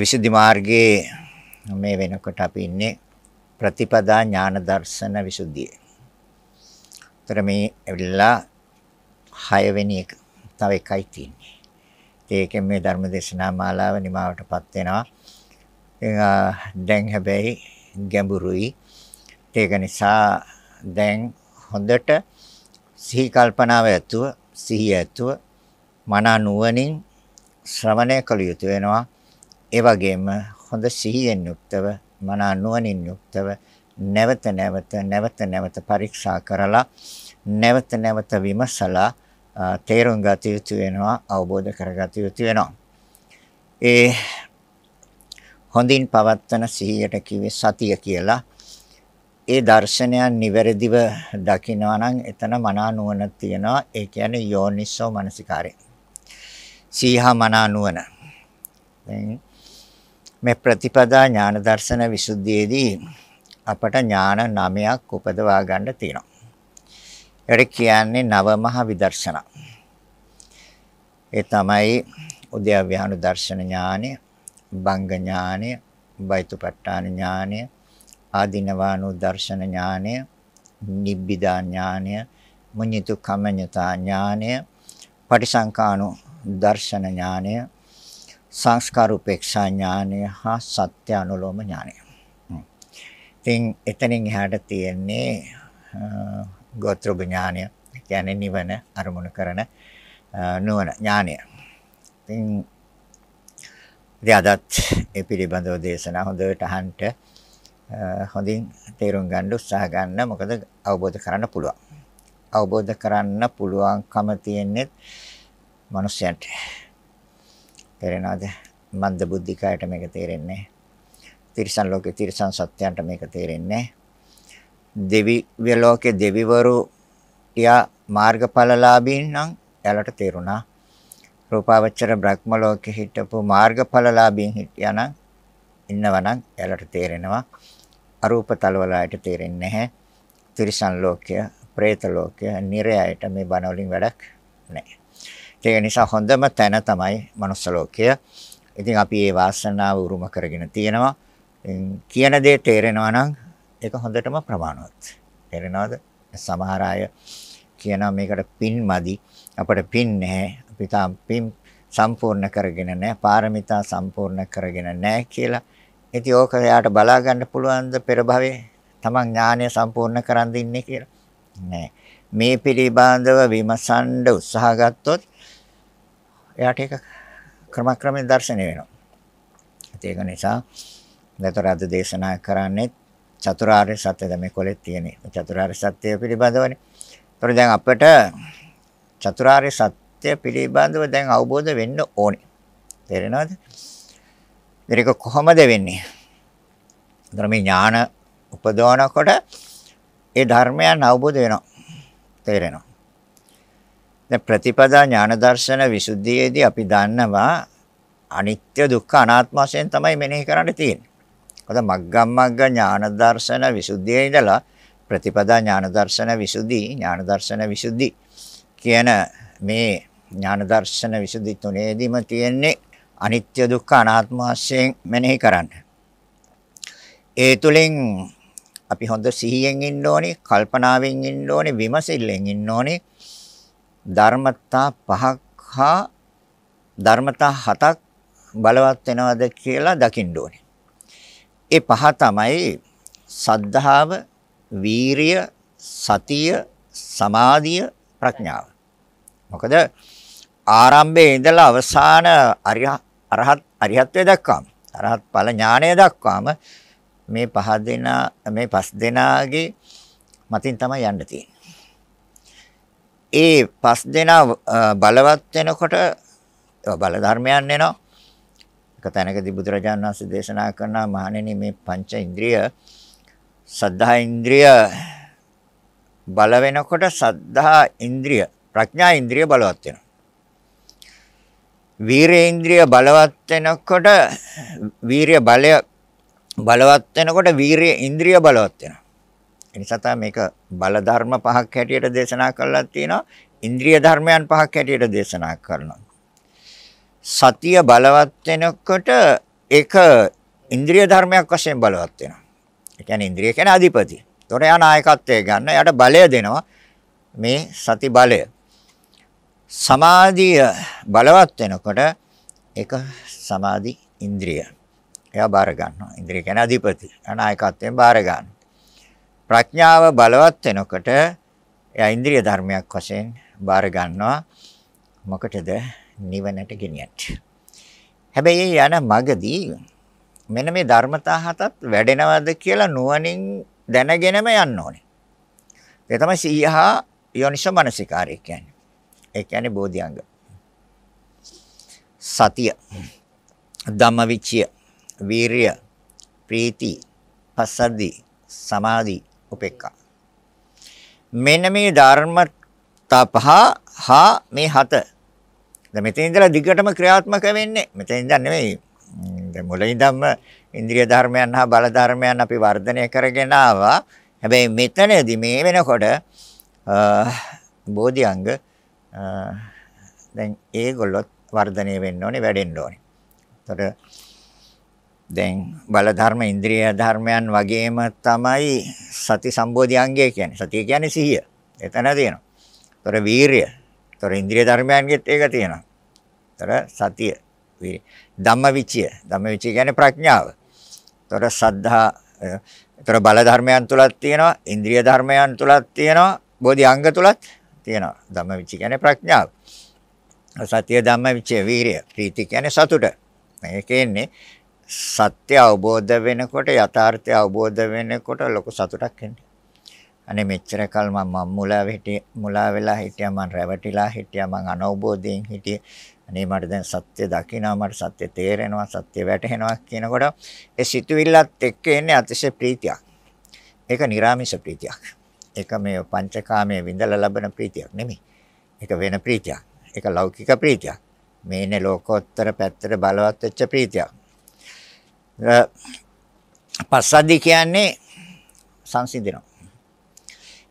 විසුද්ධි මාර්ගයේ මේ වෙනකොට අපි ඉන්නේ ප්‍රතිපදා ඥාන දර්ශන විසුද්ධියේ. ତර මේ ඇවිල්ලා 6 වෙනි එක තව එකයි තියෙන්නේ. ඒකෙන් මේ ධර්ම දේශනා මාලාව නිමාවටපත් වෙනවා. දැන් හැබැයි ගැඹුරුයි. ඒක නිසා දැන් හොඳට සිහි කල්පනාව ඇතුව සිහිය ඇතුව මන නුවණින් ශ්‍රවණය කළ යුතු වෙනවා. ඒ වගේම හොඳ සිහියෙන් යුක්තව මන නුවණින් යුක්තව නැවත නැවත නැවත නැවත පරීක්ෂා කරලා නැවත නැවත විමසලා තේරුම් ගත යුතු වෙනවා අවබෝධ කරගත යුතු වෙනවා. ඒ හොඳින් පවත්තන සිහියට කිව්වේ සතිය කියලා. ඒ දර්ශනයන් නිවැරදිව දකිනවා නම් එතන මනා නුවණ තියෙනවා. ඒ කියන්නේ යෝනිසෝ මනසිකාරය. සීහා මනා නුවණ. දැන් මේ ප්‍රතිපදා ඥාන දර්ශන විසුද්ධියේදී අපට ඥාන නමයක් උපදවා ගන්න තියෙනවා. ඒකට කියන්නේ නවමහ විදර්ශනා. ඒ තමයි උද්‍යව්‍යානු දර්ශන ඥානය, බංග ඥානය, බයිතුපට්ඨාන ඥානය, ආදිනවානු දර්ශන ඥානය, නිබ්බිදා ඥානය, මුඤ්ඤිතු කමඤ්ඤතා ඥානය, පටිසංකානු දර්ශන ඥානය සංස්කාර උපේක්ෂා ඥානය හා සත්‍ය අනුලෝම ඥානය. ඉතින් එතනින් එහාට තියෙන්නේ ගෝත්‍රභ ඥානය. කියන්නේ නිවන අරමුණු කරන නුවණ ඥානය. ඉතින් ඉතින් ඒ පිළිබඳව දේශනා හොඳට අහන්න හොඳින් තේරුම් ගන්න උත්සාහ ගන්න මොකද අවබෝධ කරන්න පුළුවන්. අවබෝධ කරන්න පුළුවන්කම තියෙන්නේ මිනිස්යන්ට. තේරෙනවද? මන්ද බුද්ධිකයට මේක තේරෙන්නේ තිරිසන් ලෝකේ තිරිසන් සත්‍යයන්ට මේක තේරෙන්නේ දෙවිය ලෝකේ දෙවිවරු යා මාර්ගඵලලාභීන් නම් එයාලට තේරුණා. රූපාවචර බ්‍රහ්ම ලෝකේ හිටපු මාර්ගඵලලාභීන් හිටියානම් ඉන්නවනම් එයාලට තේරෙනවා. අරූප තලවලට තේරෙන්නේ නැහැ. තිරිසන් ලෝකය പ്രേත ලෝකය නිරයයට මේ බණ වලින් වැඩක් නැහැ. ඒක නිසා හොඳම තැන තමයි මනුස්ස ලෝකය. ඉතින් අපි මේ වාසනාව උරුම කරගෙන තියෙනවා. කියන දේ තේරෙනවා නම් ඒක හොඳටම ප්‍රමාණවත්. තේරෙනවද? සමහර අය කියනවා මේකට පින් මදි. අපිට පින් නැහැ. අපි තාම පින් සම්පූර්ණ කරගෙන නැහැ. පාරමිතා සම්පූර්ණ කරගෙන නැහැ කියලා. ඉතින් ඕක එයාට බලා ගන්න පුළුවන්ද පෙර භවයේ තමන් ඥානය සම්පූර්ණ කරන් දින්නේ කියලා? නෑ. මේ පිළිබඳව විමසන්න උත්සාහ ගත්තොත් එයාට ඒක ක්‍රමක්‍රමයෙන් දැర్శණය වෙනවා. ඒක නිසා මෙතර අද දේශනා කරන්නේ චතුරාර්ය සත්‍ය තමයි කොලෙත් තියෙන්නේ. චතුරාර්ය සත්‍ය පිළිබඳවනේ. ඒතර දැන් අපිට චතුරාර්ය සත්‍ය පිළිබඳව දැන් අවබෝධ වෙන්න ඕනේ. තේරෙනවද? ඒක කොහොමද වෙන්නේ? ධර්මයේ ඥාන උපදවනකොට ඒ ධර්මයන් අවබෝධ වෙනවා. තේරෙනවා. දැන් ප්‍රතිපදා ඥාන දර්ශන විසුද්ධියේදී අපි දන්නවා අනිත්‍ය දුක්ඛ අනාත්ම වශයෙන් තමයි මෙනෙහි කරන්න තියෙන්නේ. මොකද මග්ගමග්ග ඥාන දර්ශන විසුද්ධියේ ඉඳලා ප්‍රතිපදා ඥාන දර්ශන විසුද්ධි ඥාන දර්ශන විසුද්ධි කියන මේ ඥාන දර්ශන විසුද්ධි තුනේදීම තියෙන්නේ අනිත්‍ය දුක්ඛ අනාත්ම වශයෙන් මෙනෙහි කරන්න. ඒ තුලින් අපි හොඳ සිහියෙන් ඉන්න ඕනේ, කල්පනාවෙන් ඉන්න ඕනේ, විමසිල්ලෙන් ඉන්න ඕනේ. ධර්මතා පහක් හා ධර්මතා හතක් බලවත් වෙනවද කියලා දකින්න ඕනේ. ඒ පහ තමයි සද්ධාව, වීරිය, සතිය, සමාධිය, ප්‍රඥාව. මොකද ආරම්භයේ ඉඳලා අවසාන අරහත් අරිහත්ත්වයට දක්වාම අරහත් ඵල ඥානය දක්වාම මේ පහ දෙනා මේ පස් දෙනාගේ මතින් තමයි යන්න තියෙන්නේ. ඒ පස් දෙනා බලවත් වෙනකොට බල ධර්මයන් එනවා. එක තැනකදී බුදුරජාණන් වහන්සේ දේශනා කරනවා මහණෙනි මේ පංච ඉන්ද්‍රිය සද්ධා ඉන්ද්‍රිය බල වෙනකොට සද්ධා ඉන්ද්‍රිය ප්‍රඥා ඉන්ද්‍රිය බලවත් වෙනවා. වීරේ ඉන්ද්‍රිය බලවත් වෙනකොට වීරිය බලය බලවත් වෙනකොට වීරිය ඉන්ද්‍රිය බලවත් වෙනවා. එනිසා තමයි මේක බල ධර්ම පහක් හැටියට දේශනා කරලා තියෙනවා. ඉන්ද්‍රිය ධර්මයන් පහක් හැටියට දේශනා කරනවා. සතිය බලවත් වෙනකොට ඒක ඉන්ද්‍රිය ධර්මයක් වශයෙන් බලවත් වෙනවා. ඒ කියන්නේ ඉන්ද්‍රිය කියන්නේ අධිපති. ඒතොර යා නායකත්වය ගන්න. යාට බලය දෙනවා. මේ සති බලය. සමාධිය බලවත් වෙනකොට ඒක සමාධි ඉන්ද්‍රිය. එයා බාර ගන්නවා. ඉන්ද්‍රිය කියන්නේ අධිපති. නායකත්වයෙන් බාර ගන්නවා. ප්‍රඥාව බලවත් වෙනකොට එයා ඉන්ද්‍රිය ධර්මයක් වශයෙන් බාර ගන්නවා. මොකටද? නිවනට ගෙනියන්න. හැබැයි යන මගදී මෙන්න මේ ධර්මතා හතත් වැඩෙනවද කියලා නුවණින් දැනගෙනම යන්න ඕනේ. ඒ තමයි සීහා යෝනිසෝ මනසිකාරය කියන්නේ. ඒ කියන්නේ බෝධිඅංග. සතිය, ධම්මවිචය, වීරිය, ප්‍රීති, පසද්දි, සමාධි, උපේක්ඛා. මෙන්න මේ ධර්මතා පහ හා මේ හත දැන් මෙතන ඉඳලා දිගටම ක්‍රියාත්මක වෙන්නේ. මෙතන ඉඳන් නෙමෙයි. දැන් මුලින්දම ඉන්ද්‍රිය ධර්මයන් හා බල ධර්මයන් අපි වර්ධනය කරගෙන ආවා. හැබැයි මෙතනදී මේ වෙනකොට බෝධිඅංග දැන් ඒගොල්ලොත් වර්ධනය වෙන්න ඕනේ වැඩෙන්න ඕනේ. එතකොට දැන් බල ධර්ම ඉන්ද්‍රිය ධර්මයන් වගේම තමයි සති සම්බෝධි අංගය කියන්නේ. සතිය කියන්නේ සිහිය. එතන තියෙනවා. එතකොට වීරිය ତොර ඉන්ද්‍රිය ධර්මයන්ගෙත් ඒක තියෙනවා. තොර සතිය, ධම්මවිචය. ධම්මවිචය කියන්නේ ප්‍රඥාව. තොර සද්ධා, තොර බල ධර්මයන් තුලත් තියෙනවා, ඉන්ද්‍රිය ධර්මයන් තුලත් තියෙනවා, බෝධි අංග තුලත් තියෙනවා. ධම්මවිචය කියන්නේ ප්‍රඥාව. සතිය ධම්මවිචය වීරිය. ප්‍රීති කියන්නේ සතුට. මේකෙන්නේ සත්‍ය අවබෝධ වෙනකොට යථාර්ථය අවබෝධ වෙනකොට ලොකු සතුටක් එන්නේ. අනේ මෙච්චර කල් මම මුලා හිටිය මුලා වෙලා හිටියා මම රැවටිලා හිටියා මම අනවබෝධයෙන් හිටියේ. අනේ මට දැන් සත්‍ය දකිනවා මට සත්‍ය තේරෙනවා සත්‍ය වැටහෙනවා කියනකොට ඒ සිතුවිල්ලත් එක්ක එන්නේ අතිශය ප්‍රීතියක්. ඒක නිර්ාමිෂ ප්‍රීතියක්. ඒක මේ පංචකාමයේ විඳලා ලබන ප්‍රීතියක් නෙමෙයි. ඒක වෙන ප්‍රීතියක්. ඒක ලෞකික ප්‍රීතියක්. මේනේ ලෝකෝත්තර පැත්තට බලවත් වෙච්ච ප්‍රීතියක්. පස්සද්ධි කියන්නේ සංසිඳනවා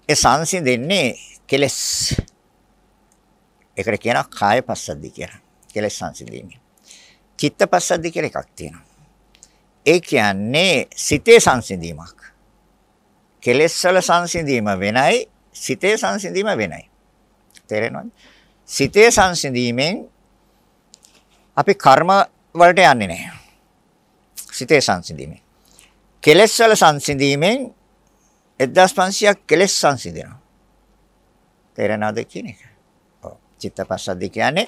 ඒ සංසිඳෙන්නේ කෙලස්. ඒකට කියනවා කාය පස්සද්ධි කියලා. කෙලස් සංසිඳීම. චිත්ත පස්සද්ධි කියලා එකක් තියෙනවා. ඒ කියන්නේ සිතේ සංසිඳීමක්. කෙලස් වල සංසිඳීම වෙනයි, සිතේ සංසිඳීම වෙනයි. තේරෙනවද? සිතේ සංසිඳීමෙන් අපි කර්ම වලට යන්නේ නැහැ. සිතේ සංසිඳීමෙන්. කෙලස් වල සංසිඳීමෙන් 1500ක් කෙලෙස් සංසිඳෙනවා. තේරෙනවද කියන එක? ඔව්. චිත්තපස්සද්ධි කියන්නේ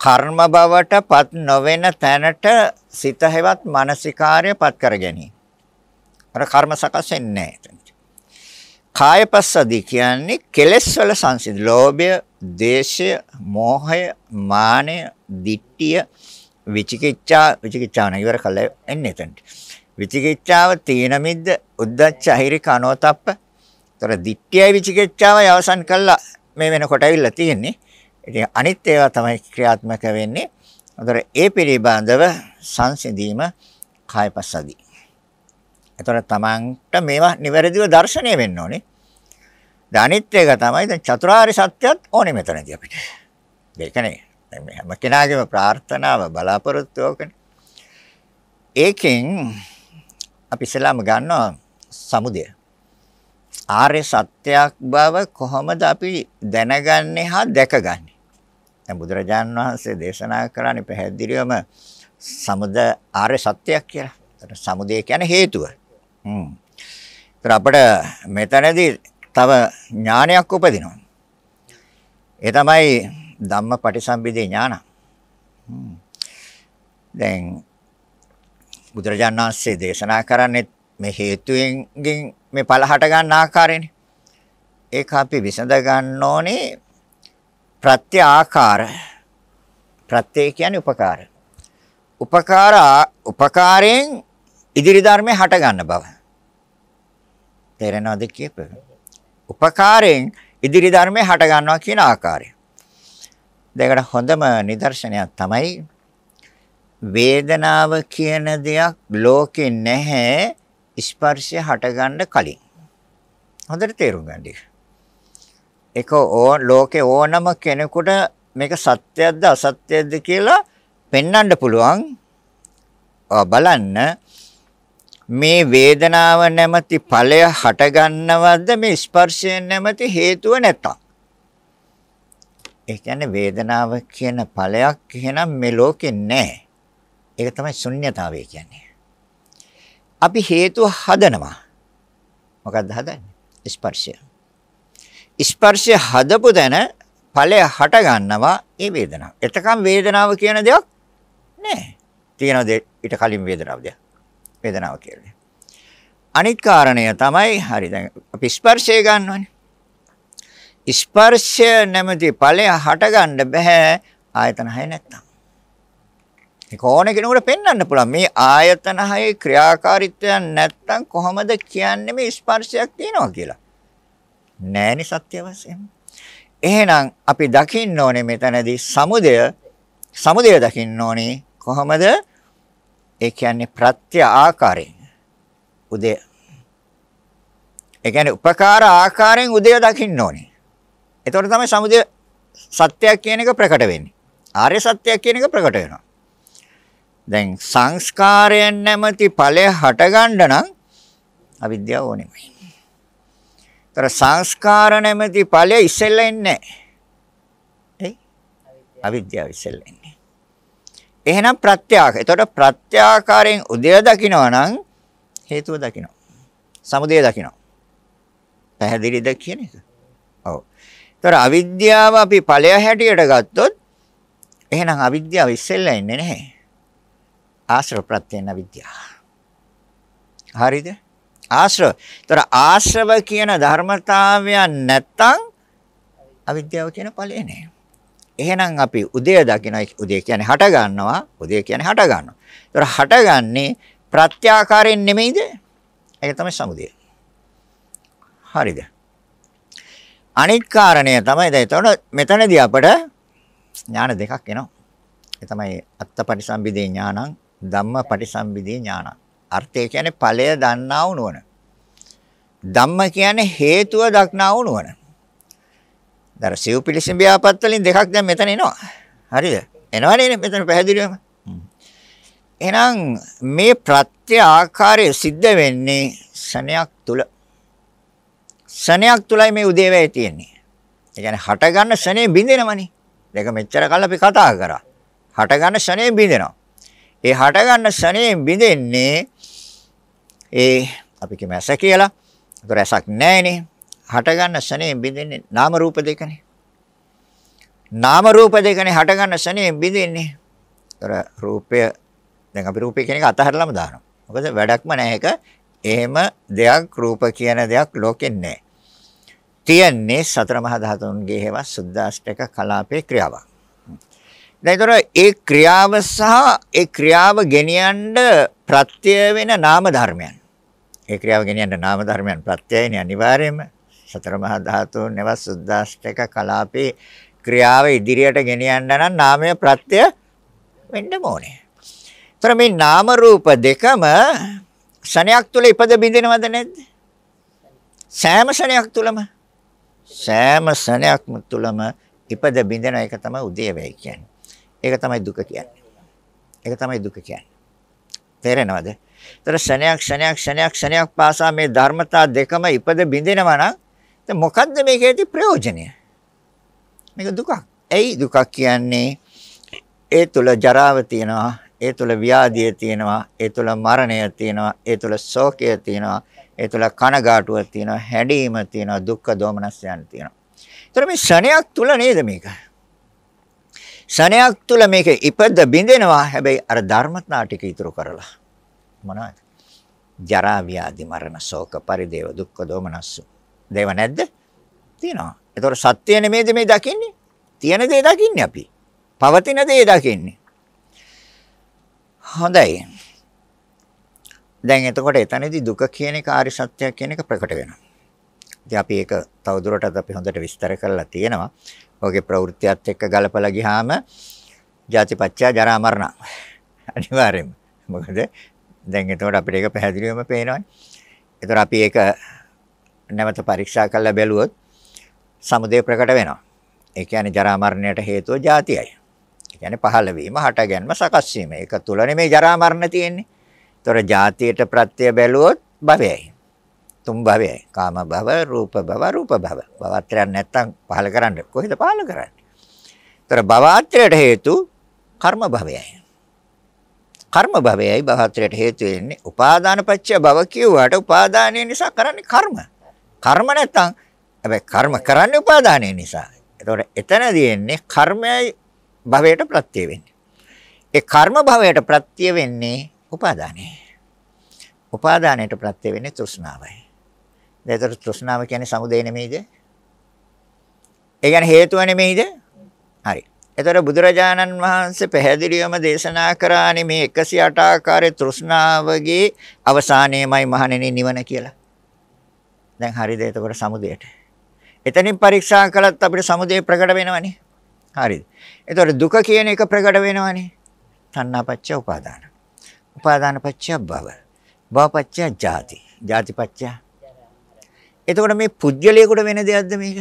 කර්ම බවට පත් නොවන තැනට සිත හැවත් මානසිකාර්ය පත් කර ගැනීම. අර කර්ම සකස් වෙන්නේ නැහැ. කායපස්සද්ධි කියන්නේ කෙලෙස් වල සංසිඳ. ලෝභය, දේශය, මෝහය, මානය, ditthිය, විචිකිච්ඡා විචිකිච්ඡාව නෑ ඉවර කළා එන්න එතනට. විචිකිච්ඡාව තීන මිද්ද උද්දච්ච අහිරික අනෝතප්ප. ඒතර දිට්ඨියයි විචිකිච්ඡාවයි අවසන් කළා මේ වෙනකොට අවිල්ලා තියෙන්නේ. ඉතින් අනිත් ඒවා තමයි ක්‍රියාත්මක වෙන්නේ. ඒතර ඒ පිළිබඳව සංසිඳීම කායපසදී. ඒතර තමන්ට මේවා නිවැරදිව දැర్శණය වෙන්න ඕනේ. දැන් අනිත් එක තමයි දැන් චතුරාර්ය සත්‍යයත් ඕනේ මෙතනදී අපිට. දෙකනේ. ඒකනේ හැම කෙනාගේම ප්‍රාර්ථනාව බලාපොරොත්තු ඕකනේ. ඒකෙන් අපි ඉස්සෙල්ලාම ගන්නවා සමුදය. ආර්ය සත්‍යයක් බව කොහොමද අපි දැනගන්නේ හා දැකගන්නේ? දැන් බුදුරජාන් වහන්සේ දේශනා කරන්නේ පැහැදිලිවම සමුද ආර්ය සත්‍යයක් කියලා. ඒතර සමුදය කියන්නේ හේතුව. හ්ම්. ඒතර අපිට මෙතනදී තව ඥානයක් උපදිනවා. ඒ තමයි ධම්මපටිසම්භිදේ ඥාන. දැන් බුදුරජාණන් වහන්සේ දේශනා කරන්නේ මේ හේතුයෙන් මේ ඵල හට ගන්න ආකාරයනේ. ඒක අපි විසඳ ගන්න ඕනේ ප්‍රත්‍ය ආකාර. ප්‍රත්‍ය කියන්නේ උපකාර. උපකාර උපකාරයෙන් ඉදිරි ධර්මේ හට ගන්න බව. තේරෙනවද කියපේ? උපකාරයෙන් ඉදිරි ධර්මේ හට ගන්නවා කියන ආකාරය. දෙකට හොඳම නිදර්ශනයක් තමයි වේදනාව කියන දෙයක් ලෝකේ නැහැ ස්පර්ශය හටගන්න කලින්. හොඳට තේරුම් ගන්න. ඒක ඕ ලෝකේ ඕනම කෙනෙකුට මේක සත්‍යයක්ද අසත්‍යයක්ද කියලා පෙන්වන්න පුළුවන් බලන්න මේ වේදනාව නැමැති ඵලය හටගන්නවද මේ ස්පර්ශය නැමැති හේතුව නැත්තම් ඒ කියන්නේ වේදනාව කියන ඵලයක් එහෙනම් මේ ලෝකේ නැහැ. ඒක තමයි ශුන්්‍යතාවය කියන්නේ. අපි හේතු හදනවා. මොකක්ද හදන්නේ? ස්පර්ශය. ස්පර්ශය හදපු තැන ඵලය හට ගන්නවා ඒ වේදනාව. එතකම් වේදනාව කියන දෙයක් නැහැ. තියෙනවද ඊට කලින් වේදනාව දෙයක්? වේදනාව කියන්නේ. අනිත් කාරණය තමයි හරි දැන් අපි ස්පර්ශය ගන්නවනේ. ස්පර්ශය නැමැති ඵලය හටගන්න බෑ ආයතන හය නැත්තම්. ඒක ඕන කෙනෙකුට පෙන්වන්න පුළුවන්. මේ ආයතන හයේ ක්‍රියාකාරීත්වයක් නැත්තම් කොහොමද කියන්නේ මේ ස්පර්ශයක් තියෙනවා කියලා? නෑනේ සත්‍ය වශයෙන්. එහෙනම් අපි දකින්න ඕනේ මෙතනදී සමුදය සමුදය දකින්න ඕනේ කොහොමද? ඒ කියන්නේ ප්‍රත්‍ය ආකාරයෙන්. උදේ. ඒ කියන්නේ උපකාර ආකාරයෙන් උදේ දකින්න ඕනේ. එතකොට තමයි සමුදය සත්‍යයක් කියන එක ප්‍රකට වෙන්නේ. ආර්ය සත්‍යයක් කියන එක ප්‍රකට වෙනවා. දැන් සංස්කාරයන් නැමැති ඵලය හටගන්න නම් අවිද්‍යාව ඕනෙමයි. ତර සංස්කාර නැමැති ඵලය ඉස්සෙල්ලා ඉන්නේ නැහැ. අවිද්‍යාව ඉස්සෙල්ලා ඉන්නේ. එහෙනම් ප්‍රත්‍යාක. එතකොට ප්‍රත්‍යාකාරයෙන් උදය දකිනවා නම් හේතුව දකිනවා. සමුදය දකිනවා. පැහැදිලිද කියන එක? ඔව්. ඒතර අවිද්‍යාව අපි ඵලය හැටියට ගත්තොත් එහෙනම් අවිද්‍යාව ඉස්සෙල්ලා ඉන්නේ නැහැ. ආශ්‍රව ප්‍රත්‍යයෙන් අවිද්‍යාව. හරිද? ආශ්‍රව. ඒතර ආශ්‍රව කියන ධර්මතාවයන් නැත්තම් අවිද්‍යාව කියන ඵලය නෑ. එහෙනම් අපි උදය දකින්න උදය කියන්නේ හට ගන්නවා උදය කියන්නේ හට ගන්නවා. ඒතර හටගන්නේ ප්‍රත්‍යාකාරයෙන් නෙමෙයිද? ඒක තමයි සමුදය. හරිද? අනිත් කාරණය තමයි දැන් එතකොට මෙතනදී අපට ඥාන දෙකක් එනවා. ඒ තමයි අත්පටිසම්භිදේ ඥානං ධම්මපටිසම්භිදේ ඥානං. අර්ථය කියන්නේ ඵලය දන්නා වූ නුවණ. ධම්ම කියන්නේ හේතුව දක්නා වූ නුවණ. දර සිව් පිළිසින් ව්‍යාපත් වලින් දෙකක් දැන් මෙතන එනවා. හරිද? එනවනේ මෙතන පැහැදිලිවම. එහෙනම් මේ ප්‍රත්‍ය ආකාරය සිද්ධ වෙන්නේ ශනයක් තුල. ශනයක් තුලයි මේ උදේවැය තියෙන්නේ. ඒ කියන්නේ හට ගන්න ශනේ බින්දෙනවනේ. දෙක මෙච්චර කල් අපි කතා කරා. හට ගන්න ශනේ බින්දෙනවා. ඒ හට ගන්න ශනේ බින්දෙන්නේ ඒ අපි කියමු ඇස කියලා. ඒතර ඇසක් නැහැනේ. හට ගන්න ශනේ බින්දෙන්නේ නාම රූප දෙකනේ. නාම රූප දෙකනේ හට ගන්න ශනේ බින්දෙන්නේ. ඒතර රූපය දැන් අපි රූපය කියන එක අතහැරලාම දානවා. මොකද වැඩක්ම නැහැ ඒක. එහෙම දෙයක් රූප කියන දෙයක් ලෝකෙ නැහැ. තියන්නේ සතර මහා ධාතුන්ගේ හේවත් සුද්දාෂ්ටක කලාපේ ක්‍රියාවක්. දැන් ඒතර ඒ ක්‍රියාව සහ ඒ ක්‍රියාව ගෙනියන්න ප්‍රත්‍ය වෙන නාම ධර්මයන්. ඒ ක්‍රියාව ගෙනියන්න නාම ධර්මයන් ප්‍රත්‍යයනේ අනිවාර්යයෙන්ම සතර මහා ධාතුන් නෙවත් සුද්දාෂ්ටක කලාපේ ක්‍රියාව ඉදිරියට ගෙනියන්න නම් නාමය ප්‍රත්‍ය වෙන්න ඕනේ. ඒතර මේ නාම රූප දෙකම ශණයක් තුල ඉපද බින්දිනවද නැද්ද? සෑම ශණයක් තුලම සෑම ශණයක්ම තුලම ඉපද බින්දෙන එක තමයි උදේවැය කියන්නේ. ඒක තමයි දුක කියන්නේ. ඒක තමයි දුක කියන්නේ. තේරෙනවද? ඒතර ශණයක් ශණයක් ශණයක් ශණයක් පාසා මේ ධර්මතා දෙකම ඉපද බින්දෙනවා නම් දැන් මොකද්ද මේකේදී ප්‍රයෝජනය? මේක දුකක්. ඇයි දුකක් කියන්නේ? ඒ තුල ජරාව තියෙනවා, ඒ තුල ව්‍යාධිය තියෙනවා, ඒ තුල මරණය තියෙනවා, ඒ තුල ශෝකය තියෙනවා, ඒ තුල කනගාටුව තියෙනවා, හැඬීම තියෙනවා, දුක්ඛ දෝමනස්යන් තියෙනවා. ඒතර මේ ශණයක් තුල නේද මේක? ශණයක් තුල මේක ඉපද බින්දෙනවා. හැබැයි අර ධර්මතා ටික ඉතුරු කරලා. මොනවද? ජරා ව්‍යාධි මරණ ශෝක පරිදේව දුක්ඛ දෝමනස්සු. දේව නැද්ද? තියෙනවා. ඒතකොට සත්‍ය නෙමෙයිද මේ දකින්නේ? තියෙන දේ දකින්නේ අපි. පවතින දේ දකින්නේ. හොඳයි. දැන් එතකොට එතනදී දුක කියන එක ආර්ය සත්‍යයක් කියන එක ප්‍රකට වෙනවා. ඉතින් අපි ඒක තවදුරටත් අපි හොඳට විස්තර කරලා තියෙනවා. ඔගේ ප්‍රවෘත්තියත් එක්ක ගලපලා ගියාම ජාතිපච්චා ජරා මරණ අනිවාර්යයෙන්ම. මොකද දැන් එතකොට අපිට ඒක පැහැදිලිවම පේනවනේ. ඒතර අපි ඒක නැවත පරීක්ෂා කරලා බැලුවොත් සමුදය ප්‍රකට වෙනවා. ඒ කියන්නේ ජරා මරණයට හේතුව ජාතියයි. ඒ කියන්නේ පහළ වීම, හට ගැනීම, සකස් වීම. ඒක තුල නෙමෙයි ජරා මරණ තියෙන්නේ. ඒතොර જાතියට ප්‍රත්‍ය බැලුවොත් භවයයි. තුන් භවයයි. කාම භව, රූප භව, රූප භව. භවත්‍රයක් නැත්තම් පහළ කරන්න කොහෙද පහළ කරන්නේ? ඒතොර භවත්‍රයට හේතු කර්ම භවයයි. කර්ම භවයයි භවත්‍රයට හේතු වෙන්නේ උපාදාන පත්‍ය භව කියුවාට උපාදානය නිසා කරන්නේ කර්ම. කර්ම නැත්තම් හැබැයි කර්ම කරන්නේ උපාදානය නිසා. ඒතකොට එතනදී එන්නේ කර්මයයි භවයට ප්‍රත්‍ය වෙන්නේ. ඒ කර්ම භවයට ප්‍රත්‍ය වෙන්නේ උපාදානයි. උපාදානයට ප්‍රත්‍ය වෙන්නේ තෘෂ්ණාවයි. ඒතර තෘෂ්ණාව කියන්නේ සමුදය නෙමෙයිද? ඒ කියන්නේ හේතුව නෙමෙයිද? හරි. ඒතර බුදුරජාණන් වහන්සේ පැහැදිලිවම දේශනා කරානේ මේ 108 ආකාරයේ තෘෂ්ණාවගේ අවසානයමයි මහණෙනි නිවන කියලා. දැන් හරිද එතකොට සමුදයට? එතනින් පරීක්ෂා කළත් අපිට සමුදය ප්‍රකට වෙනවනේ. හරිද? එතකොට දුක කියන එක ප්‍රකට වෙනවනේ. තණ්හාපච්ච උපාදාන. උපාදානපච්ච භව. භවපච්ච ජාති. ජාතිපච්ච. එතකොට මේ පුජ්‍යලයකට වෙන දෙයක්ද මේක?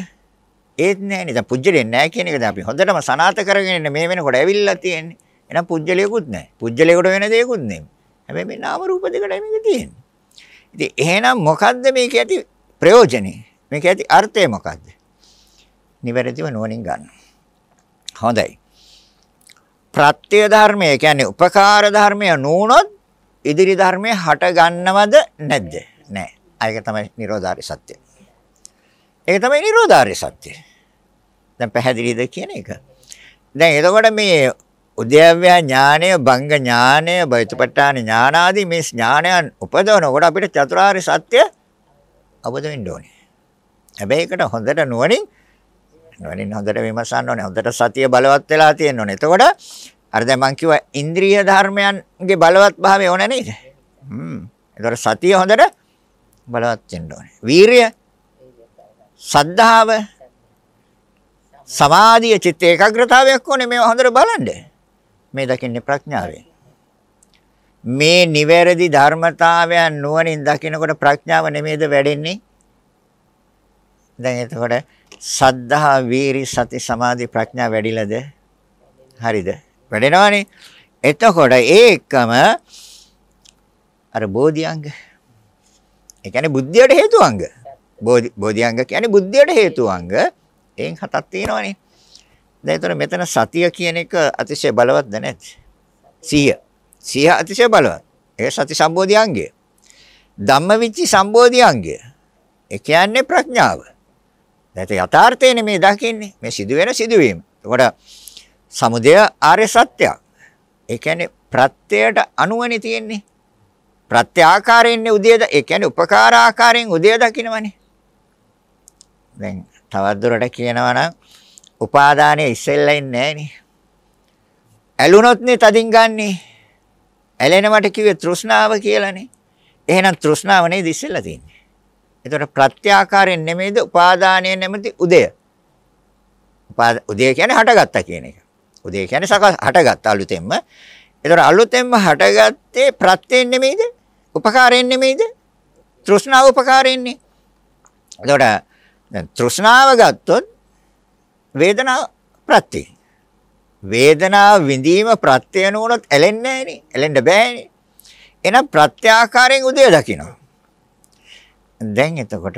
ඒත් නෑනේ. දැන් පුජ්‍යලෙන් නෑ කියන එකද අපි හොඳටම සනාත කරගෙන ඉන්න මේ වෙනකොට ඇවිල්ලා තියෙන්නේ. එහෙනම් පුජ්‍යලයකුත් නෑ. පුජ්‍යලයකට වෙන දෙයක්ුත් නෙමෙයි. හැබැයි මේ නාම රූප දෙකටයි මේක තියෙන්නේ. ඉතින් එහෙනම් මොකද්ද මේක ඇති ප්‍රයෝජනේ? මේක ඇති අර්ථය මොකද්ද? නිවැරදිව නුවණින් ගන්න. හොඳයි. ප්‍රත්‍ය ධර්මය කියන්නේ උපකාර ධර්මය නුනොත් ඉදිරි ධර්මය හට ගන්නවද නැද්ද? නෑ. ඒක තමයි නිරෝධාරි සත්‍ය. ඒක තමයි නිරෝධාරි සත්‍ය. දැන් පැහැදිලිද කියන එක. දැන් එතකොට මේ උද්‍යව්‍ය ඥානය, භංග ඥානය, බයිතුපට්ඨාන ඥාන ආදී මේ ඥානයන් උපදවනකොට අපිට චතුරාර්ය සත්‍ය අවබෝධ වෙන්න ඕනේ. හැබැයි ඒකට හොඳට නුවණින් නුවණින් හොඳට විමසන්න ඕනේ. හොඳට සතිය බලවත් වෙලා තියෙන්න ඕනේ. එතකොට අර දැන් මං කිව්වා ඉන්ද්‍රිය ධර්මයන්ගේ බලවත් භාවය ඕන නේද? හ්ම්. එතකොට සතිය හොඳට බලවත් වෙන්න ඕනේ. වීරිය සද්ධාව සමාධිය චිත්ත ඒකාග්‍රතාවයක් ඕනේ මේව හොඳට බලන්න. මේ දකින්නේ ප්‍රඥාවෙන්. මේ නිවැරදි ධර්මතාවයන් නුවණින් දකිනකොට ප්‍රඥාව නෙමේද වැඩෙන්නේ? දැන් එතකොට සද්ධා වීරි සති සමාධි ප්‍රඥා වැඩිලාද? හරිද? වැඩෙනවනේ. එතකොට ඒකම අර බෝධිඅංග. ඒ කියන්නේ බුද්ධියට හේතුවංග. බෝධි බෝධිඅංග කියන්නේ බුද්ධියට හේතුවංග. එයින් හතක් තියෙනවනේ. දැන් එතන මෙතන සතිය කියන එක අතිශය බලවත්ද නැද්ද? සිහිය. සිහිය අතිශය බලවත්. ඒ සති සම්බෝධි අංගය. ධම්මවිචි සම්බෝධි අංගය. ඒ කියන්නේ ප්‍රඥාව. දැන් යථාර්ථයනේ මේ දකින්නේ. මේ සිදුවෙන සිදුවීම. එතකොට සමුදය ආර්ය සත්‍යයක්. ඒ කියන්නේ ප්‍රත්‍යයට අනුවනේ තියෙන්නේ. ප්‍රත්‍ය ආකාරයෙන්නේ උදේද ඒ කියන්නේ උපකාර ආකාරයෙන් උදේ දකින්නවනේ. දැන් තවත් දුරට කියනවා නම් උපාදානයේ ඉස්සෙල්ලා ඉන්නේ නැහනේ. ඇලුනොත් නේ තදින් ගන්නෙ. ඇලෙනවට කිව්වේ තෘෂ්ණාව කියලානේ. එහෙනම් තෘෂ්ණාව නේද ඉස්සෙල්ලා තියෙන්නේ. ඒතකොට ප්‍රත්‍යාකාරයෙන් නෙමෙයිද උපාදානයේ නැමැති උදය. උදය කියන්නේ හටගත්තා කියන එක. උදය කියන්නේ සකස් හටගත්ත අලුතෙන්ම. ඒතකොට අලුතෙන්ම හටගත්තේ ප්‍රත්‍යයෙන් නෙමෙයිද? උපකාරයෙන් නෙමෙයිද? තෘෂ්ණාව උපකාරයෙන්නේ. එතකොට දැන් තෘෂ්ණාව ගත්තොත් වේදනාව ප්‍රත්‍ය. වේදනාව විඳීම ප්‍රත්‍ය නොවුනොත් ඇලෙන්නේ නැහනේ. ඇලෙන්න බෑනේ. එහෙනම් ප්‍රත්‍යාකාරයෙන් උදේ දකින්න. දැන් එතකොට